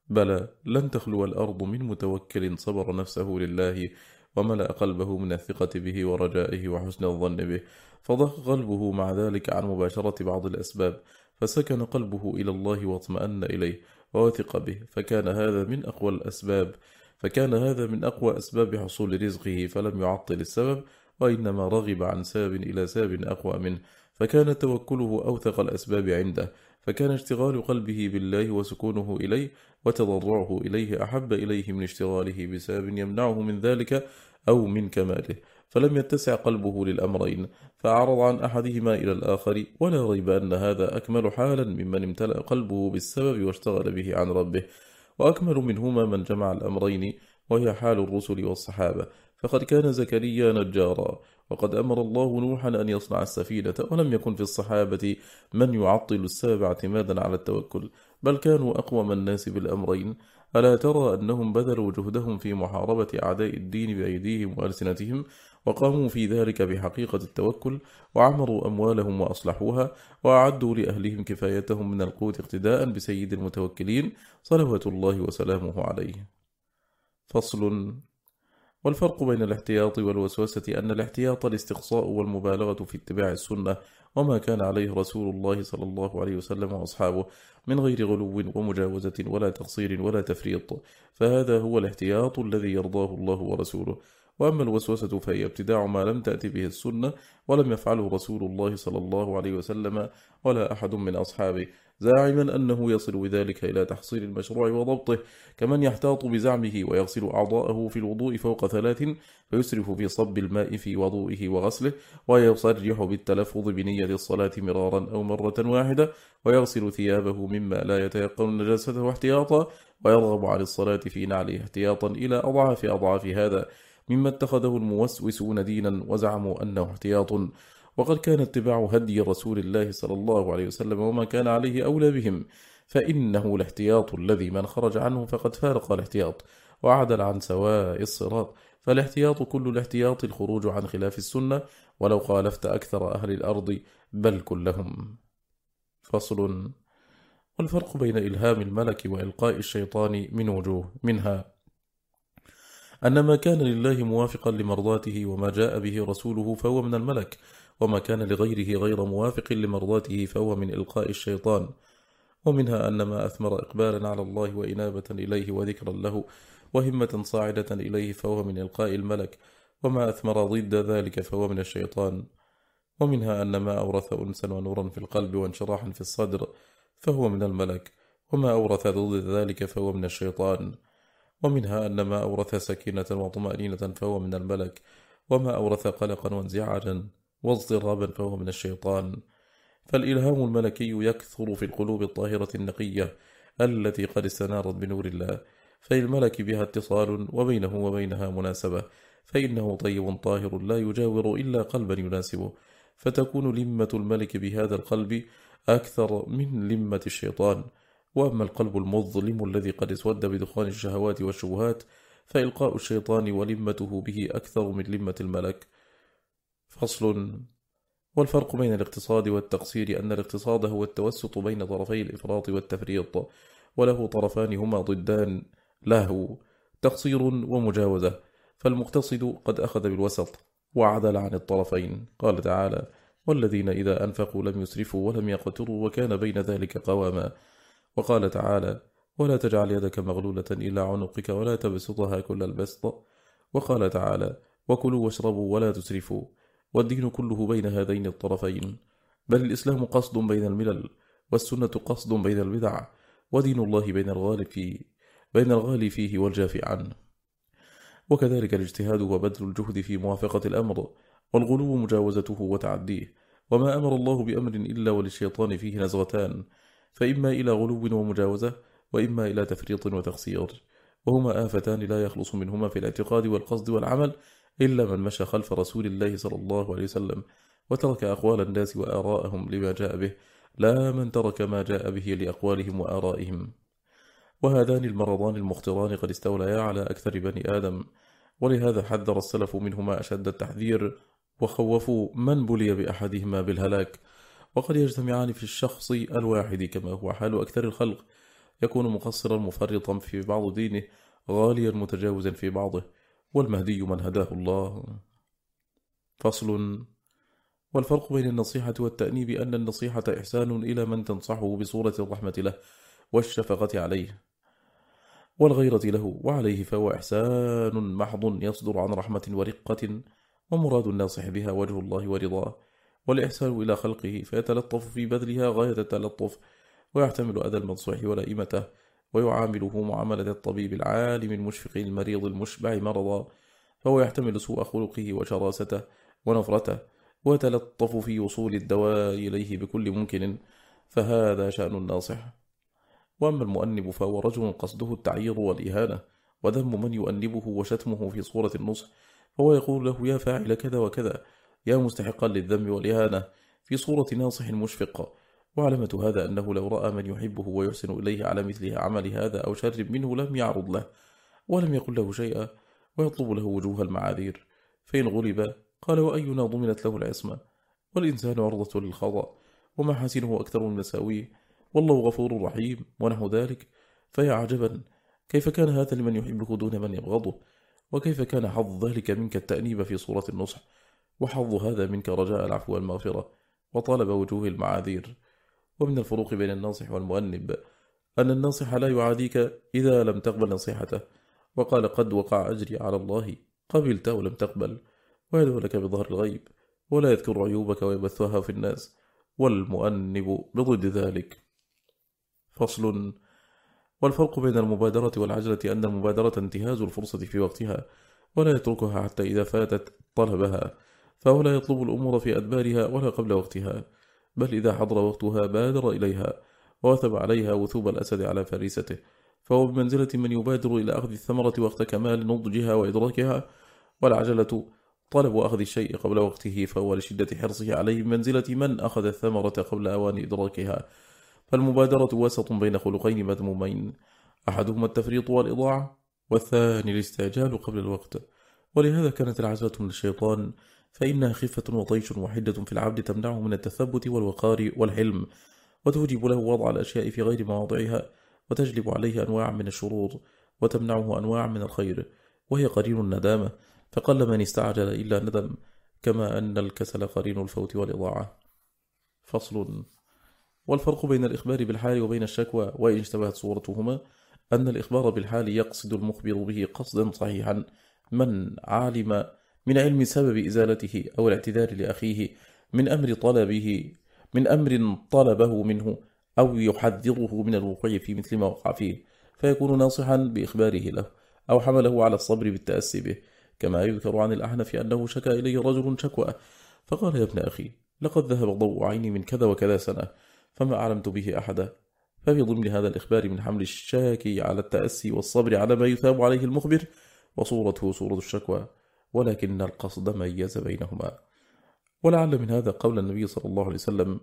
بلى لن تخلو الأرض من متوكل صبر نفسه لله وملأ قلبه من الثقة به ورجائه وحسن الظن به. فضخ قلبه مع ذلك عن مباشرة بعض الأسباب فسكن قلبه إلى الله واطمأن إليه ووثق به. فكان هذا من أقوى الأسباب فكان هذا من أقوى أسباب حصول رزقه فلم يعطل السبب وإنما رغب عن ساب إلى ساب أقوى منه. فكان توكله أوثق الأسباب عنده فكان اشتغال قلبه بالله وسكونه إليه وتضرعه إليه أحب إليه من اشتغاله بسبب يمنعه من ذلك أو من كماله فلم يتسع قلبه للأمرين فأعرض عن أحدهما إلى الآخر ولا ريب أن هذا أكمل حالا ممن امتلأ قلبه بالسبب واشتغل به عن ربه وأكمل منهما من جمع الأمرين وهي حال الرسل والصحابة فقد كان زكريا نجارا. وقد أمر الله نوحا أن يصنع السفينة ولم يكن في الصحابة من يعطل السابع اعتمادا على التوكل بل كانوا أقوم الناس بالأمرين. ألا ترى أنهم بذلوا جهدهم في محاربة أعداء الدين بأيديهم وألسنتهم؟ وقاموا في ذلك بحقيقة التوكل وعمروا أموالهم وأصلحوها وأعدوا لأهلهم كفايتهم من القوت اقتداء بسيد المتوكلين صلوات الله وسلامه عليه. فصل والفرق بين الاحتياط والوسوسة أن الاحتياط الاستقصاء والمبالغة في اتباع السنة وما كان عليه رسول الله صلى الله عليه وسلم وأصحابه من غير غلو ومجاوزة ولا تقصير ولا تفريط. فهذا هو الاحتياط الذي يرضاه الله ورسوله. وأما الوسوسة فهي ابتداع ما لم تأتي به السنة ولم يفعله رسول الله صلى الله عليه وسلم ولا أحد من أصحابه. زاعما أنه يصل بذلك إلى تحصيل المشروع وضبطه كمن يحتاط بزعمه ويغسل أعضاءه في الوضوء فوق ثلاث فيسرف في صب الماء في وضوئه وغسله ويصرح بالتلفظ بنية الصلاة مرارا أو مرة واحدة ويغسل ثيابه مما لا يتيقن نجاسته احتياطا ويرغب عن الصلاة في نعله احتياطا إلى أضعاف أضعاف هذا مما اتخذه الموسوسون دينا وزعموا أنه احتياط. وقد كان اتباع هدي رسول الله صلى الله عليه وسلم وما كان عليه أولى بهم فإنه الاحتياط الذي من خرج عنه فقد فارق الاحتياط وعدل عن سواء الصراط. فالاحتياط كل الاحتياط الخروج عن خلاف السنة ولو خالفت أكثر أهل الأرض بل كلهم. فصل. والفرق بين إلهام الملك وإلقاء الشيطان من وجوه منها أن ما كان لله موافقا لمرضاته وما جاء به رسوله فهو من الملك وما كان لغيره غير موافق لمرضاته فهو من إلقاء الشيطان. ومنها أن ما أثمر إقبالا على الله وإنابة إليه وذكرا له وهمة صاعدة إليه فهو من إلقاء الملك. وما أثمر ضد ذلك فهو من الشيطان. ومنها أن ما أورث أنسا ونورا في القلب وانشراحا في الصدر فهو من الملك. وما أورث ضد ذلك فهو من الشيطان. ومنها أن ما أورث سكينة وطمأنينة فهو من الملك. وما أورث قلقا وانزعاجا واضطرابا فهو من الشيطان. فالإلهام الملكي يكثر في القلوب الطاهرة النقية التي قد استنارت بنور الله فللملك بها اتصال وبينه وبينها مناسبة فإنه طيب طاهر لا يجاور إلا قلبا يناسبه. فتكون لمة الملك بهذا القلب أكثر من لمة الشيطان. وأما القلب المظلم الذي قد اسود بدخان الشهوات والشبهات فإلقاء الشيطان ولمته به أكثر من لمة الملك. فصل. والفرق بين الاقتصاد والتقصير أن الاقتصاد هو التوسط بين طرفي الإفراط والتفريط وله طرفان هما ضدان له تقصير ومجاوزة. فالمقتصد قد أخذ بالوسط وعدل عن الطرفين. قال تعالى والذين إذا أنفقوا لم يسرفوا ولم يقتروا وكان بين ذلك قواما. وقال تعالى ولا تجعل يدك مغلولة إلى عنقك ولا تبسطها كل البسط. وقال تعالى وكلوا واشربوا ولا تسرفوا. والدين كله بين هذين الطرفين بل الإسلام قصد بين الملل والسنة قصد بين البدع ودين الله بين الغالي فيه, بين الغالي فيه والجافي عنه. وكذلك الاجتهاد وبدل الجهد في موافقة الأمر والغلو مجاوزته وتعديه وما أمر الله بأمر إلا وللشيطان فيه نزغتان فإما إلى غلو ومجاوزة وإما إلى تفريط وتقصير وهما آفتان لا يخلص منهما في الاعتقاد والقصد والعمل إلا من مشى خلف رسول الله صلى الله عليه وسلم وترك أقوال الناس وآراءهم لما جاء به لا من ترك ما جاء به لأقوالهم وآرائهم. وهذان المرضان المختران قد استوليا على أكثر بني آدم ولهذا حذر السلف منهما أشد التحذير وخوفوا من بلي بأحدهما بالهلاك. وقد يجتمعان في الشخص الواحد كما هو حال أكثر الخلق يكون مقصرا مفرطا في بعض دينه غاليا متجاوزا في بعضه. والمهدي من هداه الله. فصل والفرق بين النصيحة والتأنيب أن النصيحة إحسان إلى من تنصحه بصورة الرحمة له والشفقة عليه. والغيرة له وعليه فهو إحسان محض يصدر عن رحمة ورقة ومراد الناصح بها وجه الله ورضاه. والإحسان إلى خلقه فيتلطف في بذلها غاية التلطف ويحتمل أذى المنصوح ولائمته ويعامله معاملة الطبيب العالم المشفق المريض المشبع مرضا فهو يحتمل سوء خلقه وشراسته ونفرته وتلطف في وصول الدواء إليه بكل ممكن فهذا شأن الناصح وأما المؤنب فهو رجل قصده التعييض والإهانة وذم من يؤنبه وشتمه في صورة النصح فهو يقول له يا فاعل كذا وكذا يا مستحقا للذم والإهانة في صورة ناصح مشفق وعلمة هذا أنه لو رأى من يحبه ويحسن إليه على مثل عمل هذا أو شر منه لم يعرض له ولم يقل له شيئا ويطلب له وجوه المعاذير. فإن غلب قال وأينا ضمنت له العصمة؟ والإنسان عرضة للخطأ ومحاسنه أكثر من مساويه والله غفور رحيم ونحو ذلك. فيا عجبا كيف كان هذا لمن يحبه دون من يبغضه؟ وكيف كان حظ ذلك منك التأنيب في صورة النصح؟ وحظ هذا منك رجاء العفو والمغفرة وطلب وجوه المعاذير. ومن الفروق بين الناصح والمؤنب أن الناصح لا يعاديك إذا لم تقبل نصيحته. وقال قد وقع أجري على الله قبلت ولم تقبل ويدعو لك بظهر الغيب ولا يذكر عيوبك ويبثها في الناس والمؤنب بضد ذلك. فصل. والفرق بين المبادرة والعجلة أن المبادرة انتهاز الفرصة في وقتها ولا يتركها حتى إذا فاتت طلبها فهو لا يطلب الأمور في أدبارها ولا قبل وقتها. بل إذا حضر وقتها بادر إليها ووثب عليها وثوب الأسد على فريسته فهو بمنزلة من يبادر إلى أخذ الثمرة وقت كمال نضجها وإدراكها والعجلة طلب أخذ الشيء قبل وقته فهو لشدة حرصه عليه بمنزلة من أخذ الثمرة قبل أوان إدراكها. فالمبادرة وسط بين خلقين مذمومين أحدهما التفريط والإضاعة والثاني الاستعجال قبل الوقت. ولهذا كانت العزلة من الشيطان فإنها خفة وطيش وحدة في العبد تمنعه من التثبت والوقار والحلم وتوجب له وضع الأشياء في غير مواضعها وتجلب عليه أنواع من الشرور وتمنعه أنواع من الخير وهي قرين الندامة فقل من استعجل إلا ندم كما أن الكسل قرين الفوت والإضاعة. فصل. والفرق بين الإخبار بالحال وبين الشكوى وإن اشتبهت صورتهما أن الإخبار بالحال يقصد المخبر به قصدا صحيحا من علم من علم سبب إزالته أو الاعتذار لأخيه من أمر طلبه من أمر طلبه منه أو يحذره من الوقوع في مثل ما وقع فيه فيكون ناصحا بإخباره له أو حمله على الصبر بالتأسي به. كما يذكر عن الأحنف أنه شكى إليه رجل شكوى فقال يا ابن أخي لقد ذهب ضوء عيني من كذا وكذا سنة فما أعلمت به أحدا. ففي ضمن هذا الإخبار من حمل الشاكي على التأسي والصبر على ما يثاب عليه المخبر وصورته صورة الشكوى. ولكن القصد ميز بينهما. ولعل من هذا قول النبي صلى الله عليه وسلم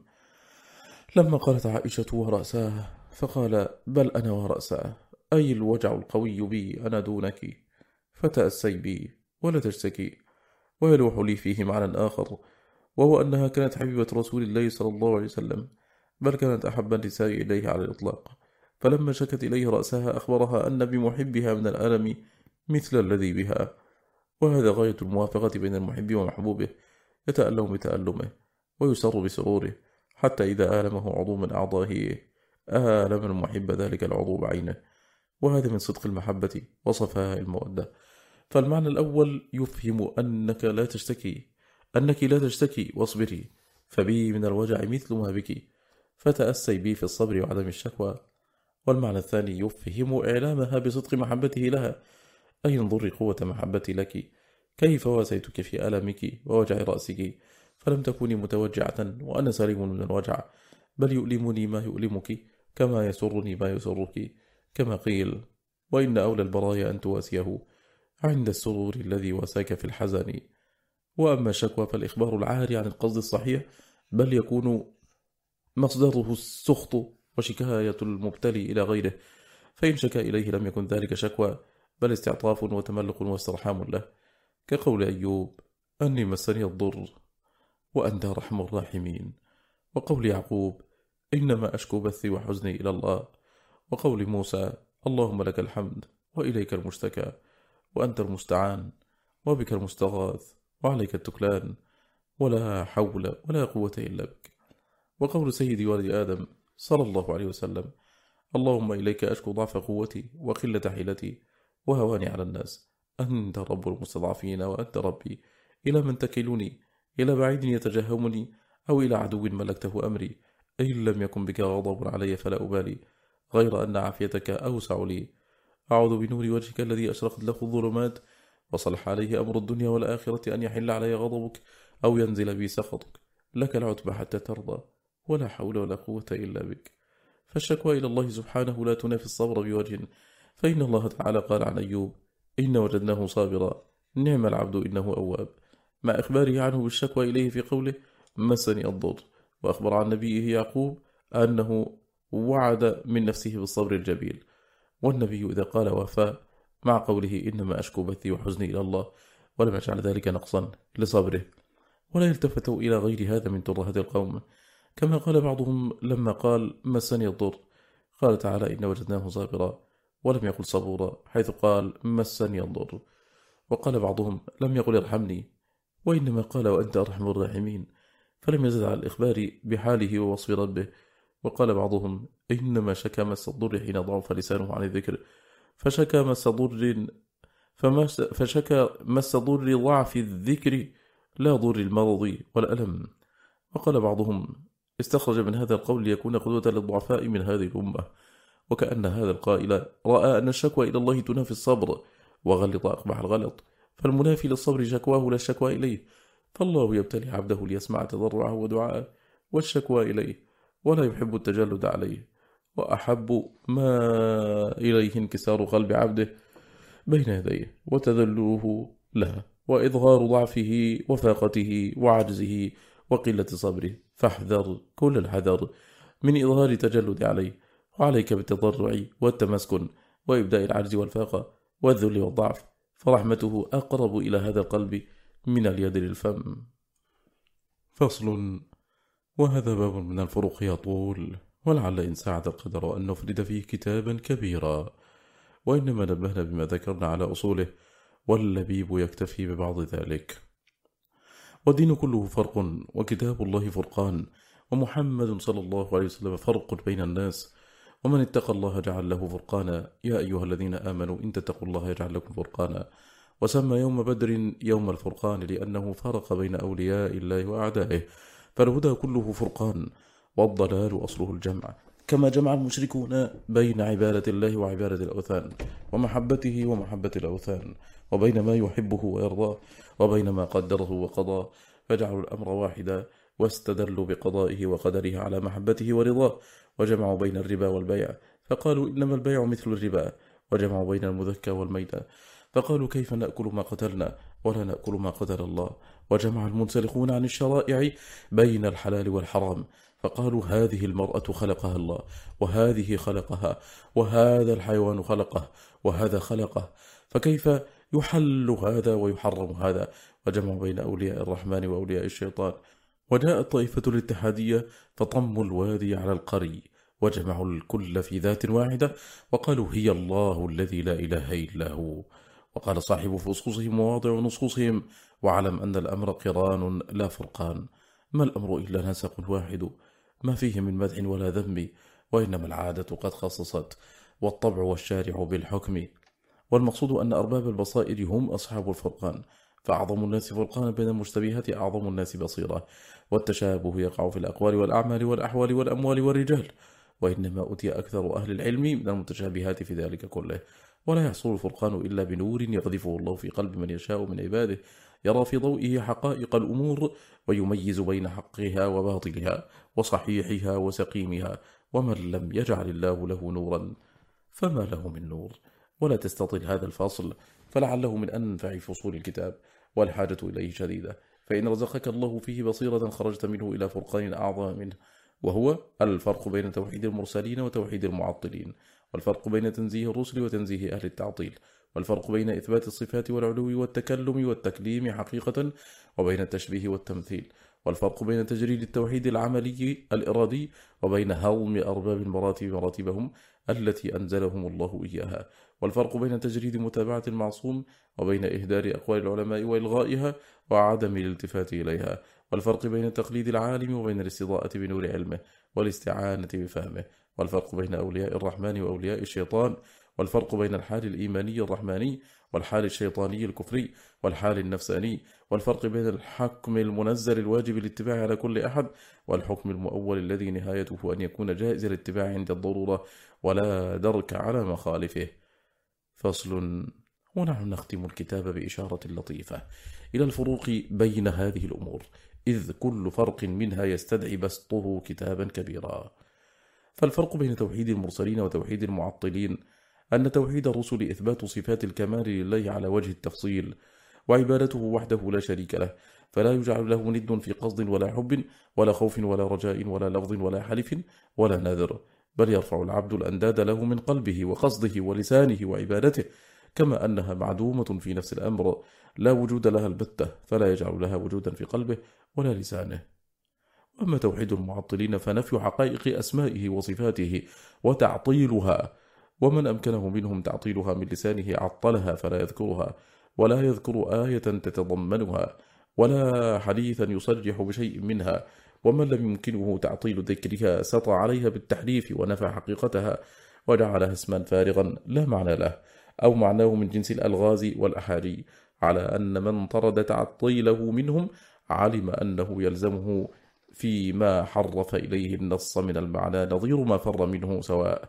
لما قالت عائشة ورأساه فقال بل أنا ورأساه. أي الوجع القوي بي أنا دونك. فتأسي بي ولا تشتكي. ويلوح لي فيه معنى آخر وهو أنها كانت حبيبة رسول الله صلى الله عليه وسلم بل كانت أحب النساء إليه على الإطلاق. فلما شكت إليه رأسها أخبرها أن بمحبها من الألم مثل الذي بها. وهذا غاية الموافقة بين المحب ومحبوبه يتألم بتألمه ويسر بسروره حتى إذا آلمه عضو من أعضائه آلم المحب ذلك العضو بعينه وهذا من صدق المحبة وصفاء المودة. فالمعنى الأول يفهم أنك لا تشتكي أنك لا تشتكي واصبري فبي من الوجع مثل ما بك فتأسي بي في الصبر وعدم الشكوى. والمعنى الثاني يفهم إعلامها بصدق محبته لها أي انظري قوة محبتي لك؟ كيف واسيتك في ألمك ووجع رأسك؟ فلم تكوني متوجعة وأنا سليم من الوجع بل يؤلمني ما يؤلمك كما يسرني ما يسرك. كما قيل وإن أولى البرايا أن تواسيه عند السرور الذي واساك في الحزن. وأما الشكوى فالإخبار العاري عن القصد الصحيح بل يكون مصدره السخط وشكاية المبتلي إلى غيره. فإن شكا إليه لم يكن ذلك شكوى. بل استعطاف وتملق واسترحام له كقول أيوب أني مسني الضر وأنت رحم الراحمين. وقول يعقوب إنما أشكو بثي وحزني إلى الله. وقول موسى اللهم لك الحمد وإليك المشتكى وأنت المستعان وبك المستغاث وعليك التكلان ولا حول ولا قوة إلا بك. وقول سيدي والد آدم صلى الله عليه وسلم اللهم إليك أشكو ضعف قوتي وقلة حيلتي وهواني على الناس. أنت رب المستضعفين وأنت ربي. إلى من تكلني؟ إلى بعيد يتجهمني؟ أو إلى عدو ملكته أمري؟ إن لم يكن بك غضب علي فلا أبالي. غير أن عافيتك أوسع لي. أعوذ بنور وجهك الذي أشرقت له الظلمات. وصلح عليه أمر الدنيا والآخرة أن يحل علي غضبك أو ينزل بي سخطك. لك العتب حتى ترضى. ولا حول ولا قوة إلا بك. فالشكوى إلى الله سبحانه لا تنافي الصبر بوجه. فإن الله تعالى قال عن أيوب إن وجدناه صابرا نعم العبد إنه أواب. مع إخباره عنه بالشكوى إليه في قوله مسني الضر. وأخبر عن نبيه يعقوب أنه وعد من نفسه بالصبر الجميل والنبي إذا قال وفاء مع قوله إنما أشكو بثي وحزني إلى الله ولم يجعل ذلك نقصا لصبره. ولا يلتفتوا إلى غير هذا من ترهة القوم. كما قال بعضهم لما قال مسني الضر قال تعالى إن وجدناه صابرا. ولم يقل صبورا حيث قال مسني الضر. وقال بعضهم لم يقل ارحمني وإنما قال وأنت أرحم الراحمين. فلم يزد على الإخبار بحاله ووصف ربه. وقال بعضهم إنما شكى مس الضر حين ضعف لسانه عن الذكر. فشكى مس ضر فشكى مس ضر ضعف الذكر لا ضر المرض والألم وقال بعضهم استخرج من هذا القول ليكون قدوة للضعفاء من هذه الأمة. وكأن هذا القائل رأى أن الشكوى إلى الله تنافي الصبر وغلط أقبح الغلط فالمنافي للصبر شكواه لا شكوى إليه فالله يبتلي عبده ليسمع تضرعه ودعاءه والشكوى إليه ولا يحب التجلد عليه وأحب ما إليه انكسار قلب عبده بين يديه وتذلله له وإظهار ضعفه وفاقته وعجزه وقلة صبره فاحذر كل الحذر من إظهار تجلد عليه وعليك بالتضرع والتمسكن وإبداء العجز والفاقة والذل والضعف فرحمته أقرب إلى هذا القلب من اليد للفم. فصل. وهذا باب من الفروق يطول ولعل إن ساعد القدر أن نفرد فيه كتابا كبيرا. وإنما نبهنا بما ذكرنا على أصوله واللبيب يكتفي ببعض ذلك. والدين كله فرق وكتاب الله فرقان ومحمد صلى الله عليه وسلم فرق بين الناس ومن اتقى الله جعل له فرقانا. يا أيها الذين آمنوا إن تتقوا الله يجعل لكم فرقانا. وسمى يوم بدر يوم الفرقان لأنه فارق بين أولياء الله وأعدائه. فالهدى كله فرقان والضلال أصله الجمع. كما جمع المشركون بين عبادة الله وعبادة الأوثان ومحبته ومحبة الأوثان وبين ما يحبه ويرضاه وبين ما قدره وقضى فجعلوا الأمر واحدا واستدلوا بقضائه وقدره على محبته ورضاه وجمعوا بين الربا والبيع. فقالوا إنما البيع مثل الربا وجمعوا بين المذكى والميدى فقالوا كيف نأكل ما قتلنا ولا نأكل ما قتل الله؟ وجمع المنسلخون عن الشرائع بين الحلال والحرام. فقالوا هذه المرأة خلقها الله وهذه خلقها وهذا الحيوان خلقه وهذا خلقه. فكيف يحل هذا ويحرم هذا؟ وجمع بين أولياء الرحمن وأولياء الشيطان. وجاء الطائفة الاتحادية فطموا الوادي على القري وجمعوا الكل في ذات واحدة وقالوا هي الله الذي لا إله إلا هو. وقال صاحب فصوصهم وواضع نصوصهم وعلم أن الأمر قران لا فرقان. ما الأمر إلا نسق واحد. ما فيه من مدح ولا ذم وإنما العادة قد خصصت والطبع والشارع بالحكم. والمقصود أن أرباب البصائر هم أصحاب الفرقان. فأعظم الناس فرقانا بين المشتبهات أعظم الناس بصيرة. والتشابه يقع في الأقوال والأعمال والأحوال والأموال والرجال. وإنما أتي أكثر أهل العلم من المتشابهات في ذلك كله. ولا يحصل الفرقان إلا بنور يقذفه الله في قلب من يشاء من عباده. يرى في ضوئه حقائق الأمور ويميز بين حقها وباطلها وصحيحها وسقيمها. ومن لم يجعل الله له نورا فما له من نور. ولا تستطل هذا الفاصل فلعله من أنفع فصول الكتاب. والحاجة إليه شديدة. فإن رزقك الله فيه بصيرة خرجت منه إلى فرقان أعظم منه وهو الفرق بين توحيد المرسلين وتوحيد المعطلين والفرق بين تنزيه الرسل وتنزيه أهل التعطيل والفرق بين إثبات الصفات والعلو والتكلم والتكليم حقيقة وبين التشبيه والتمثيل والفرق بين تجريد التوحيد العملي الإرادي وبين هضم أرباب المراتب مراتبهم التي أنزلهم الله إياها. والفرق بين تجريد متابعة المعصوم وبين إهدار أقوال العلماء وإلغائها وعدم الالتفات إليها والفرق بين تقليد العالم وبين الاستضاءة بنور علمه والاستعانة بفهمه والفرق بين أولياء الرحمن وأولياء الشيطان والفرق بين الحال الإيماني الرحماني والحال الشيطاني الكفري والحال النفساني والفرق بين الحكم المنزل الواجب الاتباع على كل أحد والحكم المؤول الذي نهايته أن يكون جائز الاتباع عند الضرورة ولا درك على مخالفه. فصل ونحن نختم الكتاب بإشارة لطيفة. إلى الفروق بين هذه الأمور إذ كل فرق منها يستدعي بسطه كتابا كبيرا. فالفرق بين توحيد المرسلين وتوحيد المعطلين أن توحيد الرسل إثبات صفات الكمال لله على وجه التفصيل وعبادته وحده لا شريك له. فلا يجعل له ند في قصد ولا حب ولا خوف ولا رجاء ولا لفظ ولا حلف ولا نذر. بل يرفع العبد الأنداد له من قلبه وقصده ولسانه وعبادته كما أنها معدومة في نفس الأمر لا وجود لها البتة فلا يجعل لها وجودا في قلبه ولا لسانه. وأما توحيد المعطلين فنفي حقائق أسمائه وصفاته وتعطيلها ومن أمكنه منهم تعطيلها من لسانه عطلها فلا يذكرها ولا يذكر آية تتضمنها ولا حديثا يصرح بشيء منها ومن لم يمكنه تعطيل ذكرها سطى عليها بالتحريف ونفى حقيقتها وجعلها اسما فارغا لا معنى له أو معناه من جنس الألغاز والأحالي على أن من طرد تعطيله منهم علم أنه يلزمه فيما حرف إليه النص من المعنى نظير ما فر منه سواء.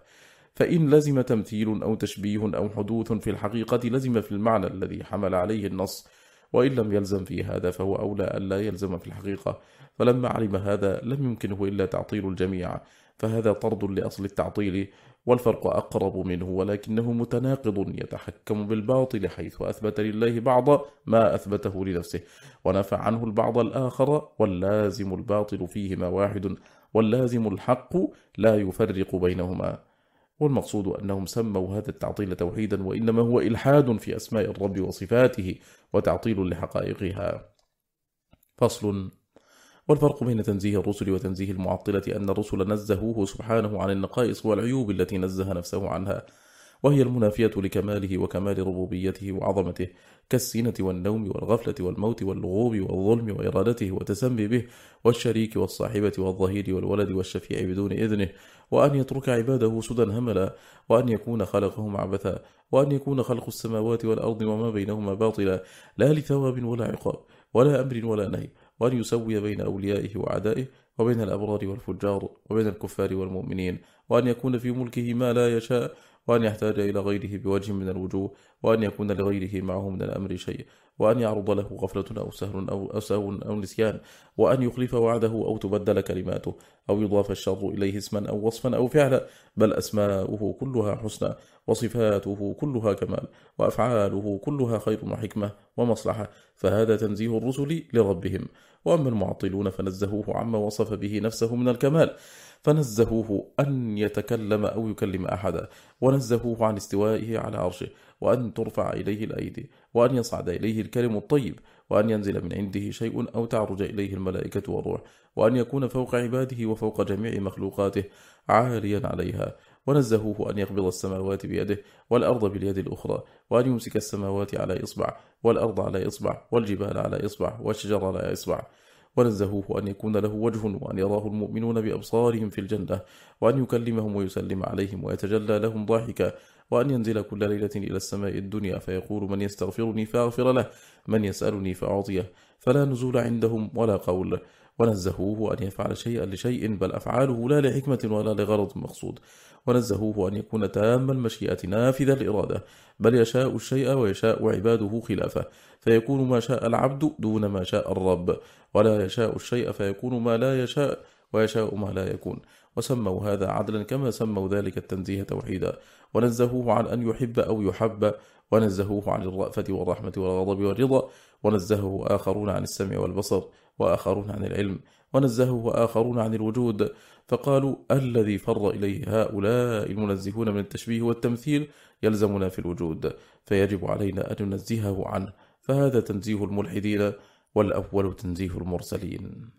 فإن لزم تمثيل أو تشبيه أو حدوث في الحقيقة لزم في المعنى الذي حمل عليه النص وإن لم يلزم في هذا فهو أولى أن لا يلزم في الحقيقة. فلما علم هذا لم يمكنه إلا تعطيل الجميع فهذا طرد لأصل التعطيل والفرق أقرب منه ولكنه متناقض يتحكم بالباطل حيث أثبت لله بعض ما أثبته لنفسه ونفى عنه البعض الآخر واللازم الباطل فيهما واحد واللازم الحق لا يفرق بينهما. والمقصود أنهم سموا هذا التعطيل توحيدا وإنما هو إلحاد في أسماء الرب وصفاته وتعطيل لحقائقها. فصل والفرق بين تنزيه الرسل وتنزيه المعطلة أن الرسل نزهوه سبحانه عن النقائص والعيوب التي نزه نفسه عنها وهي المنافية لكماله وكمال ربوبيته وعظمته كالسينة والنوم والغفلة والموت واللغوب والظلم وإرادته وتسمي به والشريك والصاحبة والظهير والولد والشفيع بدون إذنه وأن يترك عباده سدى هملا وأن يكون خلقهم عبثا وأن يكون خلق السماوات والأرض وما بينهما باطلا لا لثواب ولا عقاب ولا أمر ولا نهي. وأن يسوي بين أوليائه وعدائه وبين الأبرار والفجار وبين الكفار والمؤمنين وأن يكون في ملكه ما لا يشاء وأن يحتاج إلى غيره بوجه من الوجوه وأن يكون لغيره معه من الأمر شيء وأن يعرض له غفلة أو سهر أو أسهو أو نسيان وأن يخلف وعده أو تبدل كلماته أو يضاف الشر إليه اسما أو وصفا أو فعلا بل أسماؤه كلها حسنى وصفاته كلها كمال وأفعاله كلها خير وحكمة ومصلحة فهذا تنزيه الرسل لربهم. وأما المعطلون فنزهوه عما وصف به نفسه من الكمال فنزهوه أن يتكلم أو يكلم أحدا ونزهوه عن استوائه على عرشه وأن ترفع إليه الأيدي وأن يصعد إليه الكلم الطيب وأن ينزل من عنده شيء أو تعرج إليه الملائكة والروح وأن يكون فوق عباده وفوق جميع مخلوقاته عاليا عليها. ونزهوه أن يقبض السماوات بيده والأرض باليد الأخرى وأن يمسك السماوات على إصبع والأرض على إصبع والجبال على إصبع والشجر على إصبع. ونزهوه أن يكون له وجه وأن يراه المؤمنون بأبصارهم في الجنة وأن يكلمهم ويسلم عليهم ويتجلى لهم ضاحكا وأن ينزل كل ليلة إلى السماء الدنيا فيقول من يستغفرني فأغفر له من يسألني فأعطيه. فلا نزول عندهم ولا قول. ونزهوه أن يفعل شيئا لشيء بل أفعاله لا لحكمة ولا لغرض مقصود. ونزهوه أن يكون تام المشيئة نافذ الإرادة بل يشاء الشيء ويشاء عباده خلافه. فيكون ما شاء العبد دون ما شاء الرب. ولا يشاء الشيء فيكون ما لا يشاء ويشاء ما لا يكون. وسموا هذا عدلا كما سموا ذلك التنزيه توحيدا. ونزهوه عن أن يحب أو يحب. ونزهوه عن الرأفة والرحمة والغضب والرضا ونزهه آخرون عن السمع والبصر وآخرون عن العلم ونزهه آخرون عن الوجود. فقالوا الذي فر إليه هؤلاء المنزهون من التشبيه والتمثيل يلزمنا في الوجود فيجب علينا أن ننزهه عنه. فهذا تنزيه الملحدين والأول تنزيه المرسلين.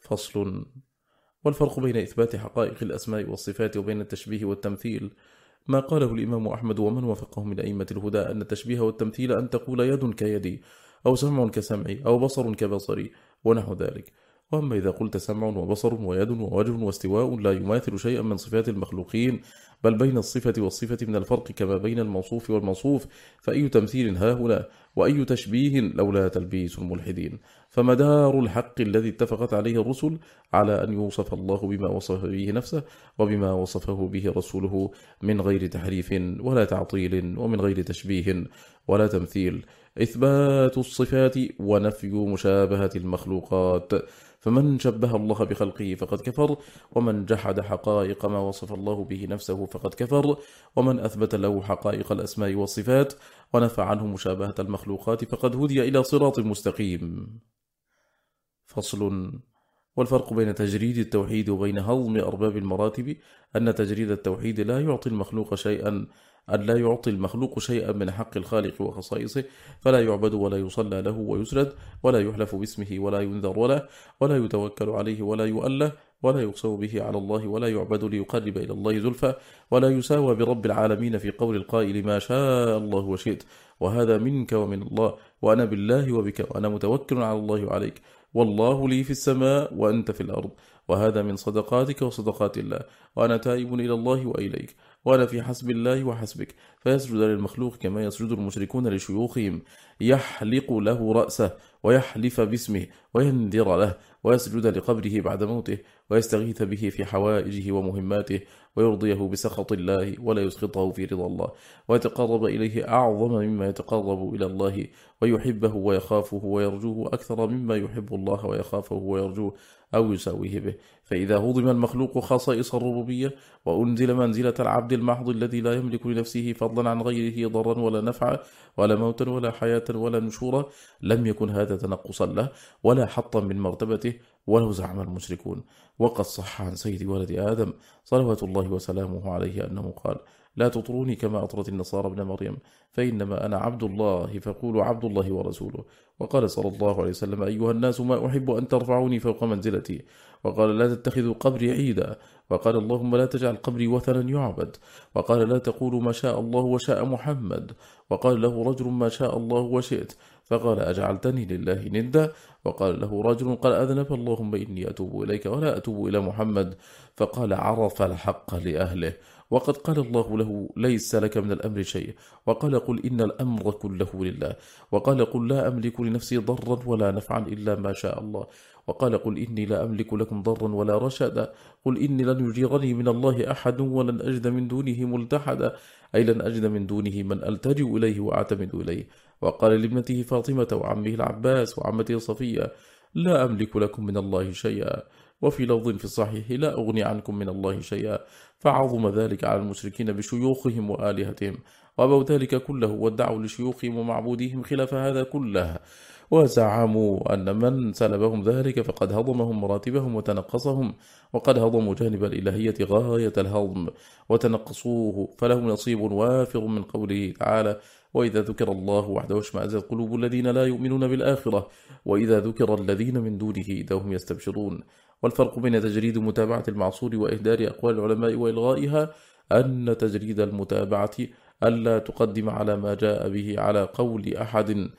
فصل. والفرق بين إثبات حقائق الأسماء والصفات وبين التشبيه والتمثيل. ما قاله الإمام أحمد ومن وفقه من أئمة الهدى أن التشبيه والتمثيل أن تقول يد كيدي أو سمع كسمعي أو بصر كبصري ونحو ذلك. وأما إذا قلت سمع وبصر ويد ووجه واستواء لا يماثل شيئا من صفات المخلوقين بل بين الصفة والصفة من الفرق كما بين الموصوف والموصوف فأي تمثيل هاهنا وأي تشبيه لولا تلبيس الملحدين. فمدار الحق الذي اتفقت عليه الرسل على أن يوصف الله بما وصف به نفسه وبما وصفه به رسوله من غير تحريف ولا تعطيل ومن غير تشبيه ولا تمثيل. إثبات الصفات ونفي مشابهة المخلوقات. فمن شبه الله بخلقه فقد كفر ومن جحد حقائق ما وصف الله به نفسه فقد كفر ومن أثبت له حقائق الأسماء والصفات ونفى عنه مشابهة المخلوقات فقد هدي إلى صراط مستقيم. فصل. والفرق بين تجريد التوحيد وبين هضم أرباب المراتب أن تجريد التوحيد لا يعطي المخلوق شيئا أن لا يعطي المخلوق شيئا من حق الخالق وخصائصه فلا يعبد ولا يصلى له ويسرد ولا يحلف باسمه ولا ينذر ولا ولا يتوكل عليه ولا يؤله ولا يقسو به على الله ولا يعبد ليقرب إلى الله زلفى ولا يساوى برب العالمين في قول القائل ما شاء الله وشئت. وهذا منك ومن الله وأنا بالله وبك وأنا متوكل على الله وعليك. والله لي في السماء وأنت في الأرض. وهذا من صدقاتك وصدقات الله. وأنا تائب إلى الله وإليك. ولا في حسب الله وحسبك فيسجد للمخلوق كما يسجد المشركون لشيوخهم. يحلق له رأسه ويحلف باسمه وينذر له ويسجد لقبره بعد موته ويستغيث به في حوائجه ومهماته ويرضيه بسخط الله ولا يسخطه في رضا الله. ويتقرب إليه أعظم مما يتقرب إلى الله ويحبه ويخافه ويرجوه أكثر مما يحب الله ويخافه ويرجوه. أو يساويه به. فإذا هضم المخلوق خصائص الربوبية وأنزل منزلة العبد المحض الذي لا يملك لنفسه فضلا عن غيره ضرا ولا نفعا ولا موتا ولا حياة ولا نشورا لم يكن هذا تنقصا له ولا حطا من مرتبته ولو زعم المشركون. وقد صح عن سيد ولد آدم صلوات الله وسلامه عليه أنه قال لا تطروني كما أطرت النصارى ابن مريم فإنما أنا عبد الله فقولوا عبد الله ورسوله. وقال صلى الله عليه وسلم أيها الناس ما أحب أن ترفعوني فوق منزلتي. وقال لا تتخذوا قبري عيدا. وقال اللهم لا تجعل قبري وثنا يعبد. وقال لا تقولوا ما شاء الله وشاء محمد. وقال له رجل ما شاء الله وشئت. فقال أجعلتني لله ندا. وقال له رجل قال أذنب اللهم إني أتوب إليك ولا أتوب إلى محمد. فقال عرف الحق لأهله. وقد قال الله له ليس لك من الأمر شيء. وقال قل إن الأمر كله لله. وقال قل لا أملك لنفسي ضرا ولا نفعا إلا ما شاء الله. وقال قل إني لا أملك لكم ضرا ولا رشدا. قل إني لن يجيرني من الله أحد ولن أجد من دونه ملتحدا. أي لن أجد من دونه من ألتجئ إليه وأعتمد إليه. وقال لابنته فاطمة وعمه العباس وعمته صفية لا أملك لكم من الله شيئا. وفي لفظ في الصحيح لا أغني عنكم من الله شيئا فعظم ذلك على المشركين بشيوخهم وآلهتهم. وأبوا ذلك كله وادعوا لشيوخهم ومعبوديهم خلاف هذا كله. وزعموا أن من سلبهم ذلك فقد هضمهم مراتبهم وتنقصهم وقد هضموا جانب الإلهية غاية الهضم وتنقصوه فلهم نصيب وافر من قوله تعالى وإذا ذكر الله وحده اشمأزت قلوب الذين لا يؤمنون بالآخرة وإذا ذكر الذين من دونه إذا هم يستبشرون. والفرق بين تجريد متابعة المعصور وإهدار أقوال العلماء وإلغائها أن تجريد المتابعة ألا تقدم على ما جاء به على قول أحد.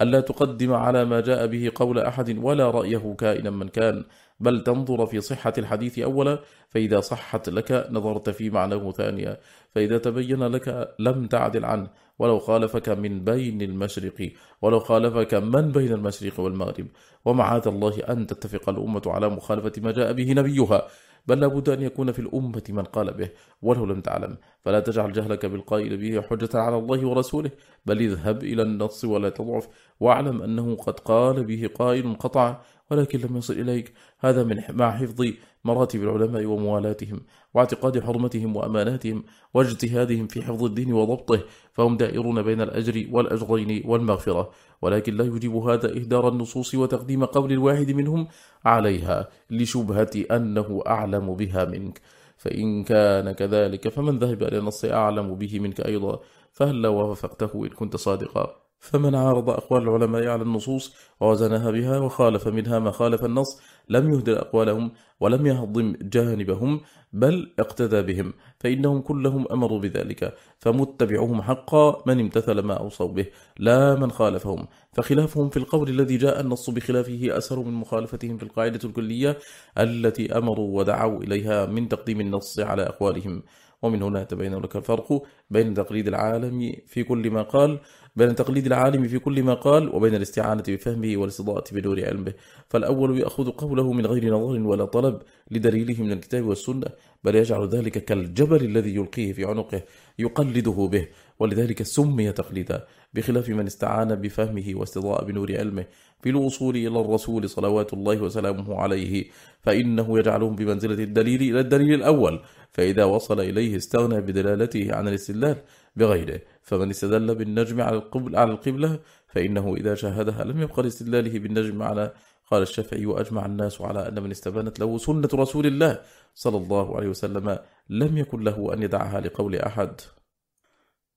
ألا تقدم على ما جاء به قول أحد ولا رأيه كائنا من كان. بل تنظر في صحة الحديث أولا فإذا صحت لك نظرت في معناه ثانيا فإذا تبين لك لم تعدل عنه. ولو خالفك من بين المشرق ولو خالفك من بين المشرق والمغرب. ومعاذ الله أن تتفق الأمة على مخالفة ما جاء به نبيها. بل لابد أن يكون في الأمة من قال به ولو لم تعلم. فلا تجعل جهلك بالقائل به حجة على الله ورسوله. بل اذهب إلى النص ولا تضعف. واعلم أنه قد قال به قائل قطع. ولكن لم يصل إليك. هذا من مع حفظ مراتب العلماء وموالاتهم واعتقاد حرمتهم وأماناتهم واجتهادهم في حفظ الدين وضبطه فهم دائرون بين الأجر والأجرين والمغفرة. ولكن لا يجب هذا إهدار النصوص وتقديم قول الواحد منهم عليها لشبهة أنه أعلم بها منك. فإن كان كذلك فمن ذهب إلى نص أعلم به منك أيضا فهلا وافقته إن كنت صادقا؟ فمن عارض أقوال العلماء على النصوص ووزنها بها وخالف منها ما خالف النص لم يهدر أقوالهم ولم يهضم جانبهم بل اقتدى بهم فإنهم كلهم أمروا بذلك فمتبعهم حقا من امتثل ما أوصوا به لا من خالفهم فخلافهم في القول الذي جاء النص بخلافه أسر من مخالفتهم في القاعدة الكلية التي أمروا ودعوا إليها من تقديم النص على أقوالهم ومن هنا يتبين لك الفرق بين تقليد العالم في كل ما قال بين تقليد العالم في كل ما قال وبين الاستعانة بفهمه والاستضاءة بنور علمه فالأول يأخذ قوله من غير نظر ولا طلب لدليله من الكتاب والسنة بل يجعل ذلك كالجبل الذي يلقيه في عنقه يقلده به ولذلك سمي تقليدا بخلاف من استعان بفهمه واستضاء بنور علمه. في الوصول إلى الرسول صلوات الله وسلامه عليه فإنه يجعلهم بمنزلة الدليل إلى الدليل الأول فإذا وصل إليه استغنى بدلالته عن الاستدلال بغيره فمن استدل بالنجم على القبل على القبلة فإنه إذا شاهدها لم يبقى لاستدلاله بالنجم على قال الشافعي وأجمع الناس على أن من استبانت له سنة رسول الله صلى الله عليه وسلم لم يكن له أن يدعها لقول أحد.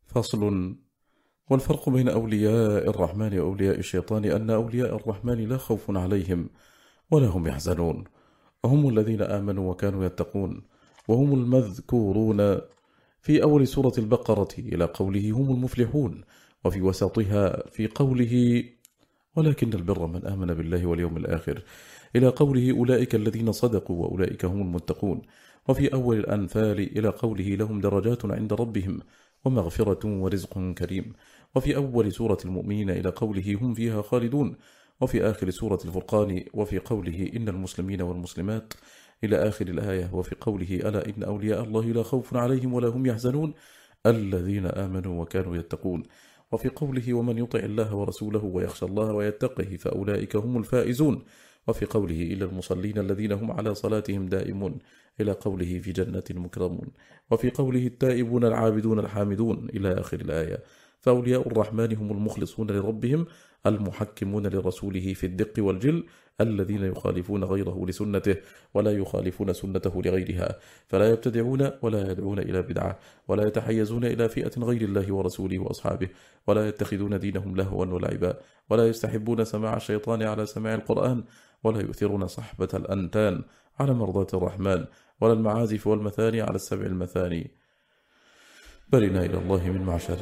فصل. والفرق بين أولياء الرحمن وأولياء الشيطان أن أولياء الرحمن لا خوف عليهم ولا هم يحزنون. هم الذين آمنوا وكانوا يتقون. وهم المذكورون. في أول سورة البقرة إلى قوله هم المفلحون وفي وسطها في قوله ولكن البر من آمن بالله واليوم الآخر. إلى قوله أولئك الذين صدقوا وأولئك هم المتقون. وفي أول الأنفال إلى قوله لهم درجات عند ربهم ومغفرة ورزق كريم. وفي أول سورة المؤمنين إلى قوله هم فيها خالدون. وفي آخر سورة الفرقان وفي قوله إن المسلمين والمسلمات إلى آخر الآية وفي قوله ألا إن أولياء الله لا خوف عليهم ولا هم يحزنون؟ الذين آمنوا وكانوا يتقون. وفي قوله ومن يطع الله ورسوله ويخشى الله ويتقه فأولئك هم الفائزون. وفي قوله إلا المصلين الذين هم على صلاتهم دائمون. إلى قوله في جنة مكرمون. وفي قوله التائبون العابدون الحامدون. إلى آخر الآية فأولياء الرحمن هم المخلصون لربهم المحكمون لرسوله في الدق والجل الذين يخالفون غيره لسنته ولا يخالفون سنته لغيرها فلا يبتدعون ولا يدعون إلى بدعة ولا يتحيزون إلى فئة غير الله ورسوله وأصحابه ولا يتخذون دينهم لهوا ولعبا ولا يستحبون سماع الشيطان على سماع القرآن ولا يؤثرون صحبة الأنتان على مرضات الرحمن ولا المعازف والمثاني على السبع المثاني. بلنا إلى الله من معشر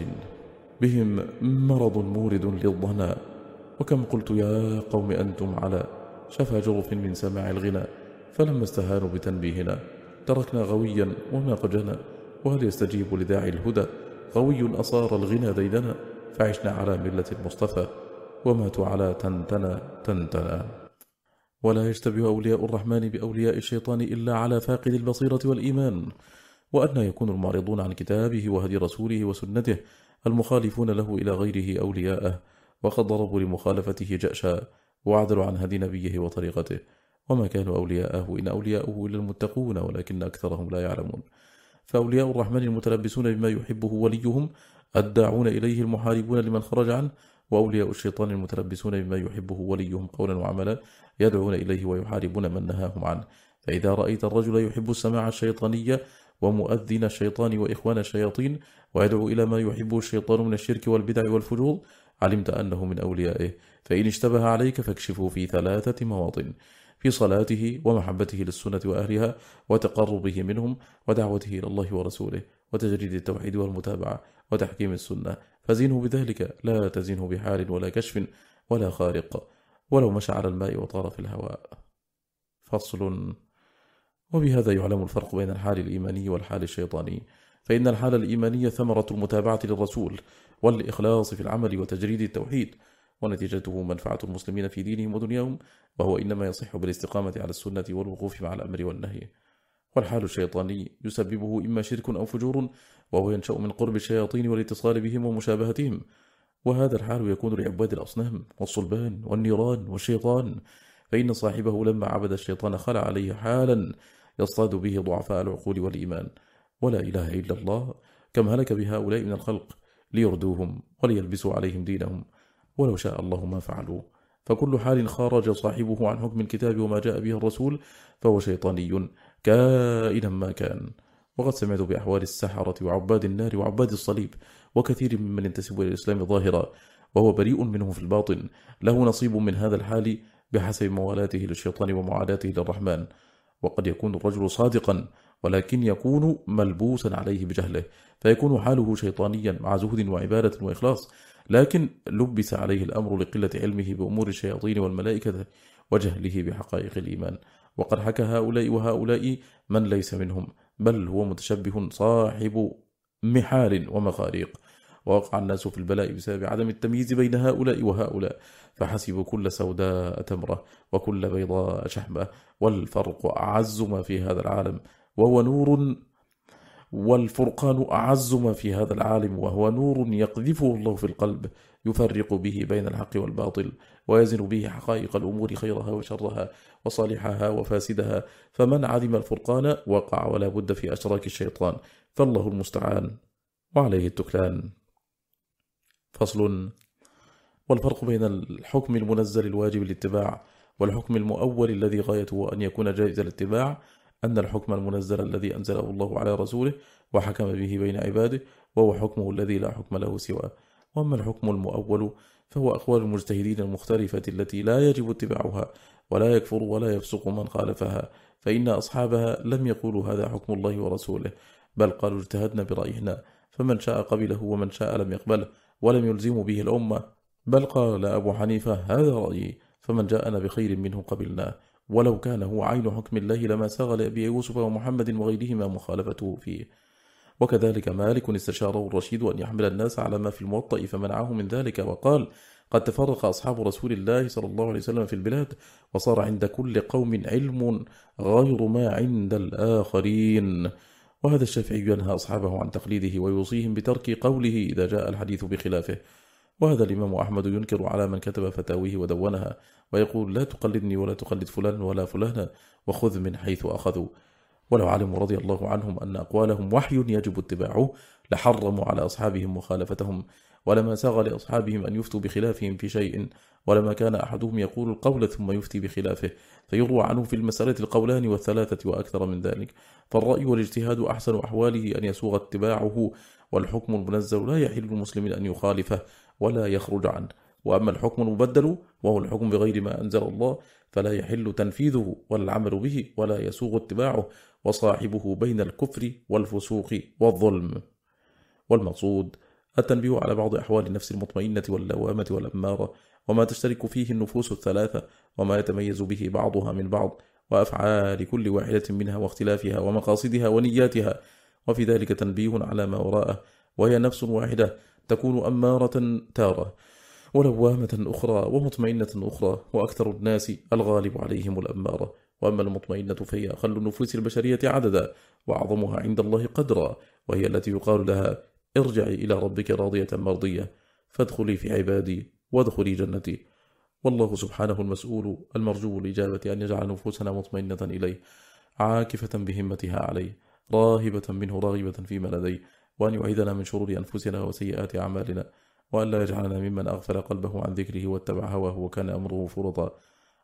بهم مرض مورد للضناء وكم قلت يا قوم أنتم على شفى جغف من سماع الغنى فلما استهانوا بتنبيهنا. تركنا غويا وما قد جنى وهل يستجيب لداعي الهدى؟ غوي أصار الغنى ديدنا فعشنا على ملة المصطفى. وماتوا على تنتنا تنتنا. ولا يشتبه أولياء الرحمن بأولياء الشيطان إلا على فاقد البصيرة والإيمان. وأن يكون المعرضون عن كتابه وهدي رسوله وسنته المخالفون له إلى غيره أولياءه. وقد ضربوا لمخالفته جأشا. وعدلوا عن هدي نبيه وطريقته. وما كانوا أولياءه إن أولياءه إلا المتقون ولكن أكثرهم لا يعلمون. فأولياء الرحمن المتلبسون بما يحبه وليهم الداعون إليه المحاربون لمن خرج عنه وأولياء الشيطان المتلبسون بما يحبه وليهم قولا وعملا يدعون إليه ويحاربون من نهاهم عنه. فإذا رأيت الرجل يحب السماع الشيطانية ومؤذن الشيطان وإخوان الشياطين ويدعو إلى ما يحبه الشيطان من الشرك والبدع والفجور علمت أنه من أوليائه. فإن اشتبه عليك فاكشفه في ثلاثة مواطن في صلاته ومحبته للسنة وأهلها وتقربه منهم ودعوته إلى الله ورسوله وتجريد التوحيد والمتابعة وتحكيم السنة. فزينه بذلك لا تزينه بحال ولا كشف ولا خارق ولو مشى على الماء وطار في الهواء. فصل. وبهذا يعلم الفرق بين الحال الإيماني والحال الشيطاني. فإن الحال الإيمانية ثمرة المتابعة للرسول والإخلاص في العمل وتجريد التوحيد ونتيجته منفعة المسلمين في دينهم ودنياهم وهو إنما يصح بالاستقامة على السنة والوقوف مع الأمر والنهي. والحال الشيطاني يسببه إما شرك أو فجور وهو ينشأ من قرب الشياطين والاتصال بهم ومشابهتهم. وهذا الحال يكون لعباد الأصنام والصلبان والنيران والشيطان فإن صاحبه لما عبد الشيطان خلع عليه حالا يصطاد به ضعفاء العقول والإيمان. ولا إله إلا الله كم هلك بهؤلاء من الخلق ليردوهم وليلبسوا عليهم دينهم. ولو شاء الله ما فعلوا. فكل حال خارج صاحبه عن حكم الكتاب وما جاء به الرسول فهو شيطاني كائنا ما كان. وقد سمعت بأحوال السحرة وعباد النار وعباد الصليب وكثير ممن انتسب إلى الإسلام ظاهرا وهو بريء منه في الباطن. له نصيب من هذا الحال بحسب موالاته للشيطان ومعاداته للرحمن. وقد يكون الرجل صادقا ولكن يكون ملبوسا عليه بجهله. فيكون حاله شيطانيا مع زهد وعبادة وإخلاص لكن لبس عليه الأمر لقلة علمه بأمور الشياطين والملائكة وجهله بحقائق الإيمان. وقد حكى هؤلاء وهؤلاء من ليس منهم بل هو متشبه صاحب محال ومخاريق. ووقع الناس في البلاء بسبب عدم التمييز بين هؤلاء وهؤلاء فحسبوا كل سوداء تمرة وكل بيضاء شحمة والفرق أعز ما في هذا العالم وهو نور والفرقان أعز ما في هذا العالم وهو نور يقذفه الله في القلب يفرق به بين الحق والباطل ويزن به حقائق الأمور خيرها وشرها وصالحها وفاسدها. فمن عدم الفرقان وقع ولا بد في أشراك الشيطان فالله المستعان وعليه التكلان. فصل. والفرق بين الحكم المنزل الواجب الاتباع والحكم المؤول الذي غايته أن يكون جائز الاتباع أن الحكم المنزل الذي أنزله الله على رسوله وحكم به بين عباده وهو حكمه الذي لا حكم له سواه. وأما الحكم المؤول فهو أقوال المجتهدين المختلفة التي لا يجب اتباعها ولا يكفر ولا يفسق من خالفها فإن أصحابها لم يقولوا هذا حكم الله ورسوله بل قالوا اجتهدنا برأينا فمن شاء قبله ومن شاء لم يقبله ولم يلزم به الأمة بل قال أبو حنيفة هذا رأيي فمن جاءنا بخير منه قبلناه ولو كان هو عين حكم الله لما ساغ لأبي يوسف ومحمد وغيرهما مخالفته فيه. وكذلك مالك استشاره الرشيد أن يحمل الناس على ما في الموطأ فمنعه من ذلك وقال قد تفرق أصحاب رسول الله صلى الله عليه وسلم في البلاد وصار عند كل قوم علم غير ما عند الآخرين. وهذا الشافعي ينهى أصحابه عن تقليده ويوصيهم بترك قوله إذا جاء الحديث بخلافه. وهذا الإمام أحمد ينكر على من كتب فتاويه ودونها. ويقول لا تقلدني ولا تقلد فلان ولا فلانا وخذ من حيث أخذوا. ولو علموا رضي الله عنهم أن أقوالهم وحي يجب اتباعه لحرموا على أصحابهم مخالفتهم. ولما ساغ لأصحابهم أن يفتوا بخلافهم في شيء ولما كان أحدهم يقول القول ثم يفتي بخلافه فيروى عنه في المسألة القولان والثلاثة وأكثر من ذلك. فالرأي والاجتهاد أحسن أحواله أن يسوغ اتباعه والحكم المنزل لا يحل المسلم أن يخالفه ولا يخرج عنه. وأما الحكم المبدل وهو الحكم بغير ما أنزل الله فلا يحل تنفيذه ولا العمل به ولا يسوغ اتباعه وصاحبه بين الكفر والفسوق والظلم. والمقصود التنبيه على بعض أحوال النفس المطمئنة واللوامة والأمارة وما تشترك فيه النفوس الثلاثة وما يتميز به بعضها من بعض وأفعال كل واحدة منها واختلافها ومقاصدها ونياتها. وفي ذلك تنبيه على ما وراءه وهي نفس واحدة تكون أمارة تارة. ولوامة أخرى ومطمئنة أخرى وأكثر الناس الغالب عليهم الأمارة وأما المطمئنة فهي أقل النفوس البشرية عددا وأعظمها عند الله قدرا وهي التي يقال لها ارجعي إلى ربك راضية مرضية فادخلي في عبادي وادخلي جنتي. والله سبحانه المسؤول المرجو الإجابة أن يجعل نفوسنا مطمئنة إليه عاكفة بهمتها عليه راهبة منه راغبة فيما لديه وأن يعيدنا من شرور أنفسنا وسيئات أعمالنا. وأن لا يجعلنا ممن أغفل قلبه عن ذكره واتبع هواه وكان أمره فرطا.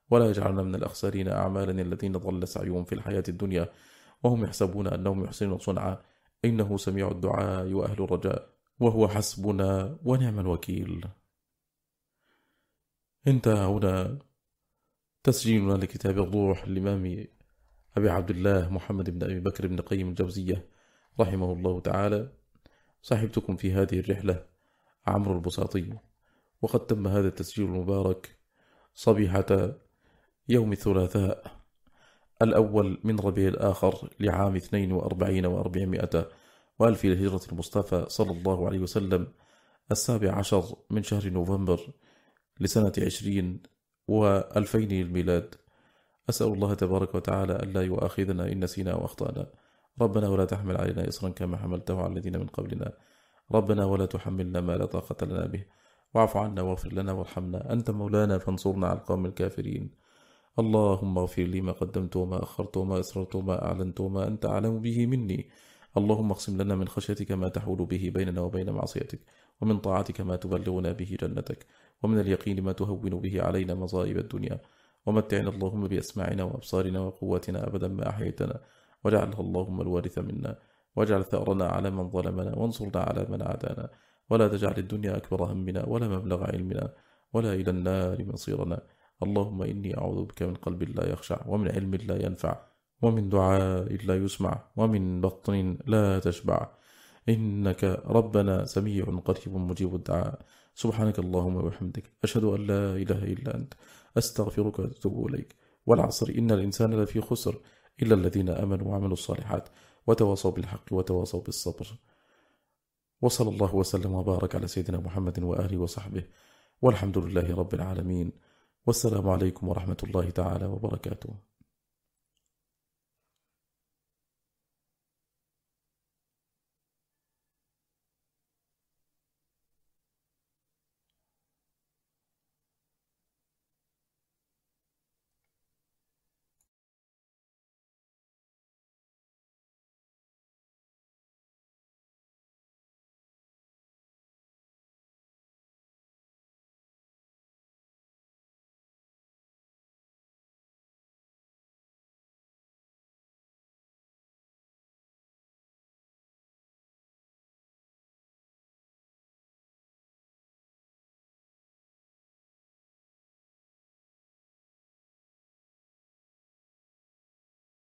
ولا يجعلنا من الأخسرين أعمالا الذين ضل سعيهم في الحياة الدنيا وهم يحسبون أنهم يحسنون صنعا. إنه سميع الدعاء وأهل الرجاء وهو حسبنا ونعم الوكيل. انتهى هنا تسجيلنا لكتاب الروح الإمام أبي عبد الله محمد بن أبي بكر بن قيم الجوزية رحمه الله تعالى. صاحبتكم في هذه الرحلة عمرو البساطي وقد تم هذا التسجيل المبارك صبيحة يوم الثلاثاء الأول من ربيع الآخر لعام 42 و400 وألف الهجرة المصطفى صلى الله عليه وسلم السابع عشر من شهر نوفمبر لسنة عشرين وألفين الميلاد أسأل الله تبارك وتعالى ألا يؤاخذنا إن نسينا وأخطأنا. ربنا ولا تحمل علينا إصرا كما حملته على الذين من قبلنا. ربنا ولا تحملنا ما لا طاقة لنا به. واعف عنا واغفر لنا وارحمنا. أنت مولانا فانصرنا على القوم الكافرين. اللهم اغفر لي ما قدمت وما أخرت وما أسررت وما أعلنت وما أنت أعلم به مني. اللهم اقسم لنا من خشيتك ما تحول به بيننا وبين معصيتك ومن طاعتك ما تبلغنا به جنتك ومن اليقين ما تهون به علينا مصائب الدنيا. ومتعنا اللهم بأسماعنا وأبصارنا وقواتنا أبدا ما أحيتنا وجعلها اللهم الوارث منا. واجعل ثأرنا على من ظلمنا وانصرنا على من عادانا. ولا تجعل الدنيا أكبر همنا ولا مبلغ علمنا ولا إلى النار مصيرنا. اللهم إني أعوذ بك من قلب لا يخشع ومن علم لا ينفع ومن دعاء لا يسمع ومن بطن لا تشبع. إنك ربنا سميع قريب مجيب الدعاء. سبحانك اللهم وبحمدك أشهد أن لا إله إلا أنت أستغفرك وأتوب إليك. والعصر إن الإنسان لفي خسر إلا الذين آمنوا وعملوا الصالحات. وتواصوا بالحق وتواصوا بالصبر. وصلى الله وسلم وبارك على سيدنا محمد وآله وصحبه. والحمد لله رب العالمين. والسلام عليكم ورحمة الله تعالى وبركاته.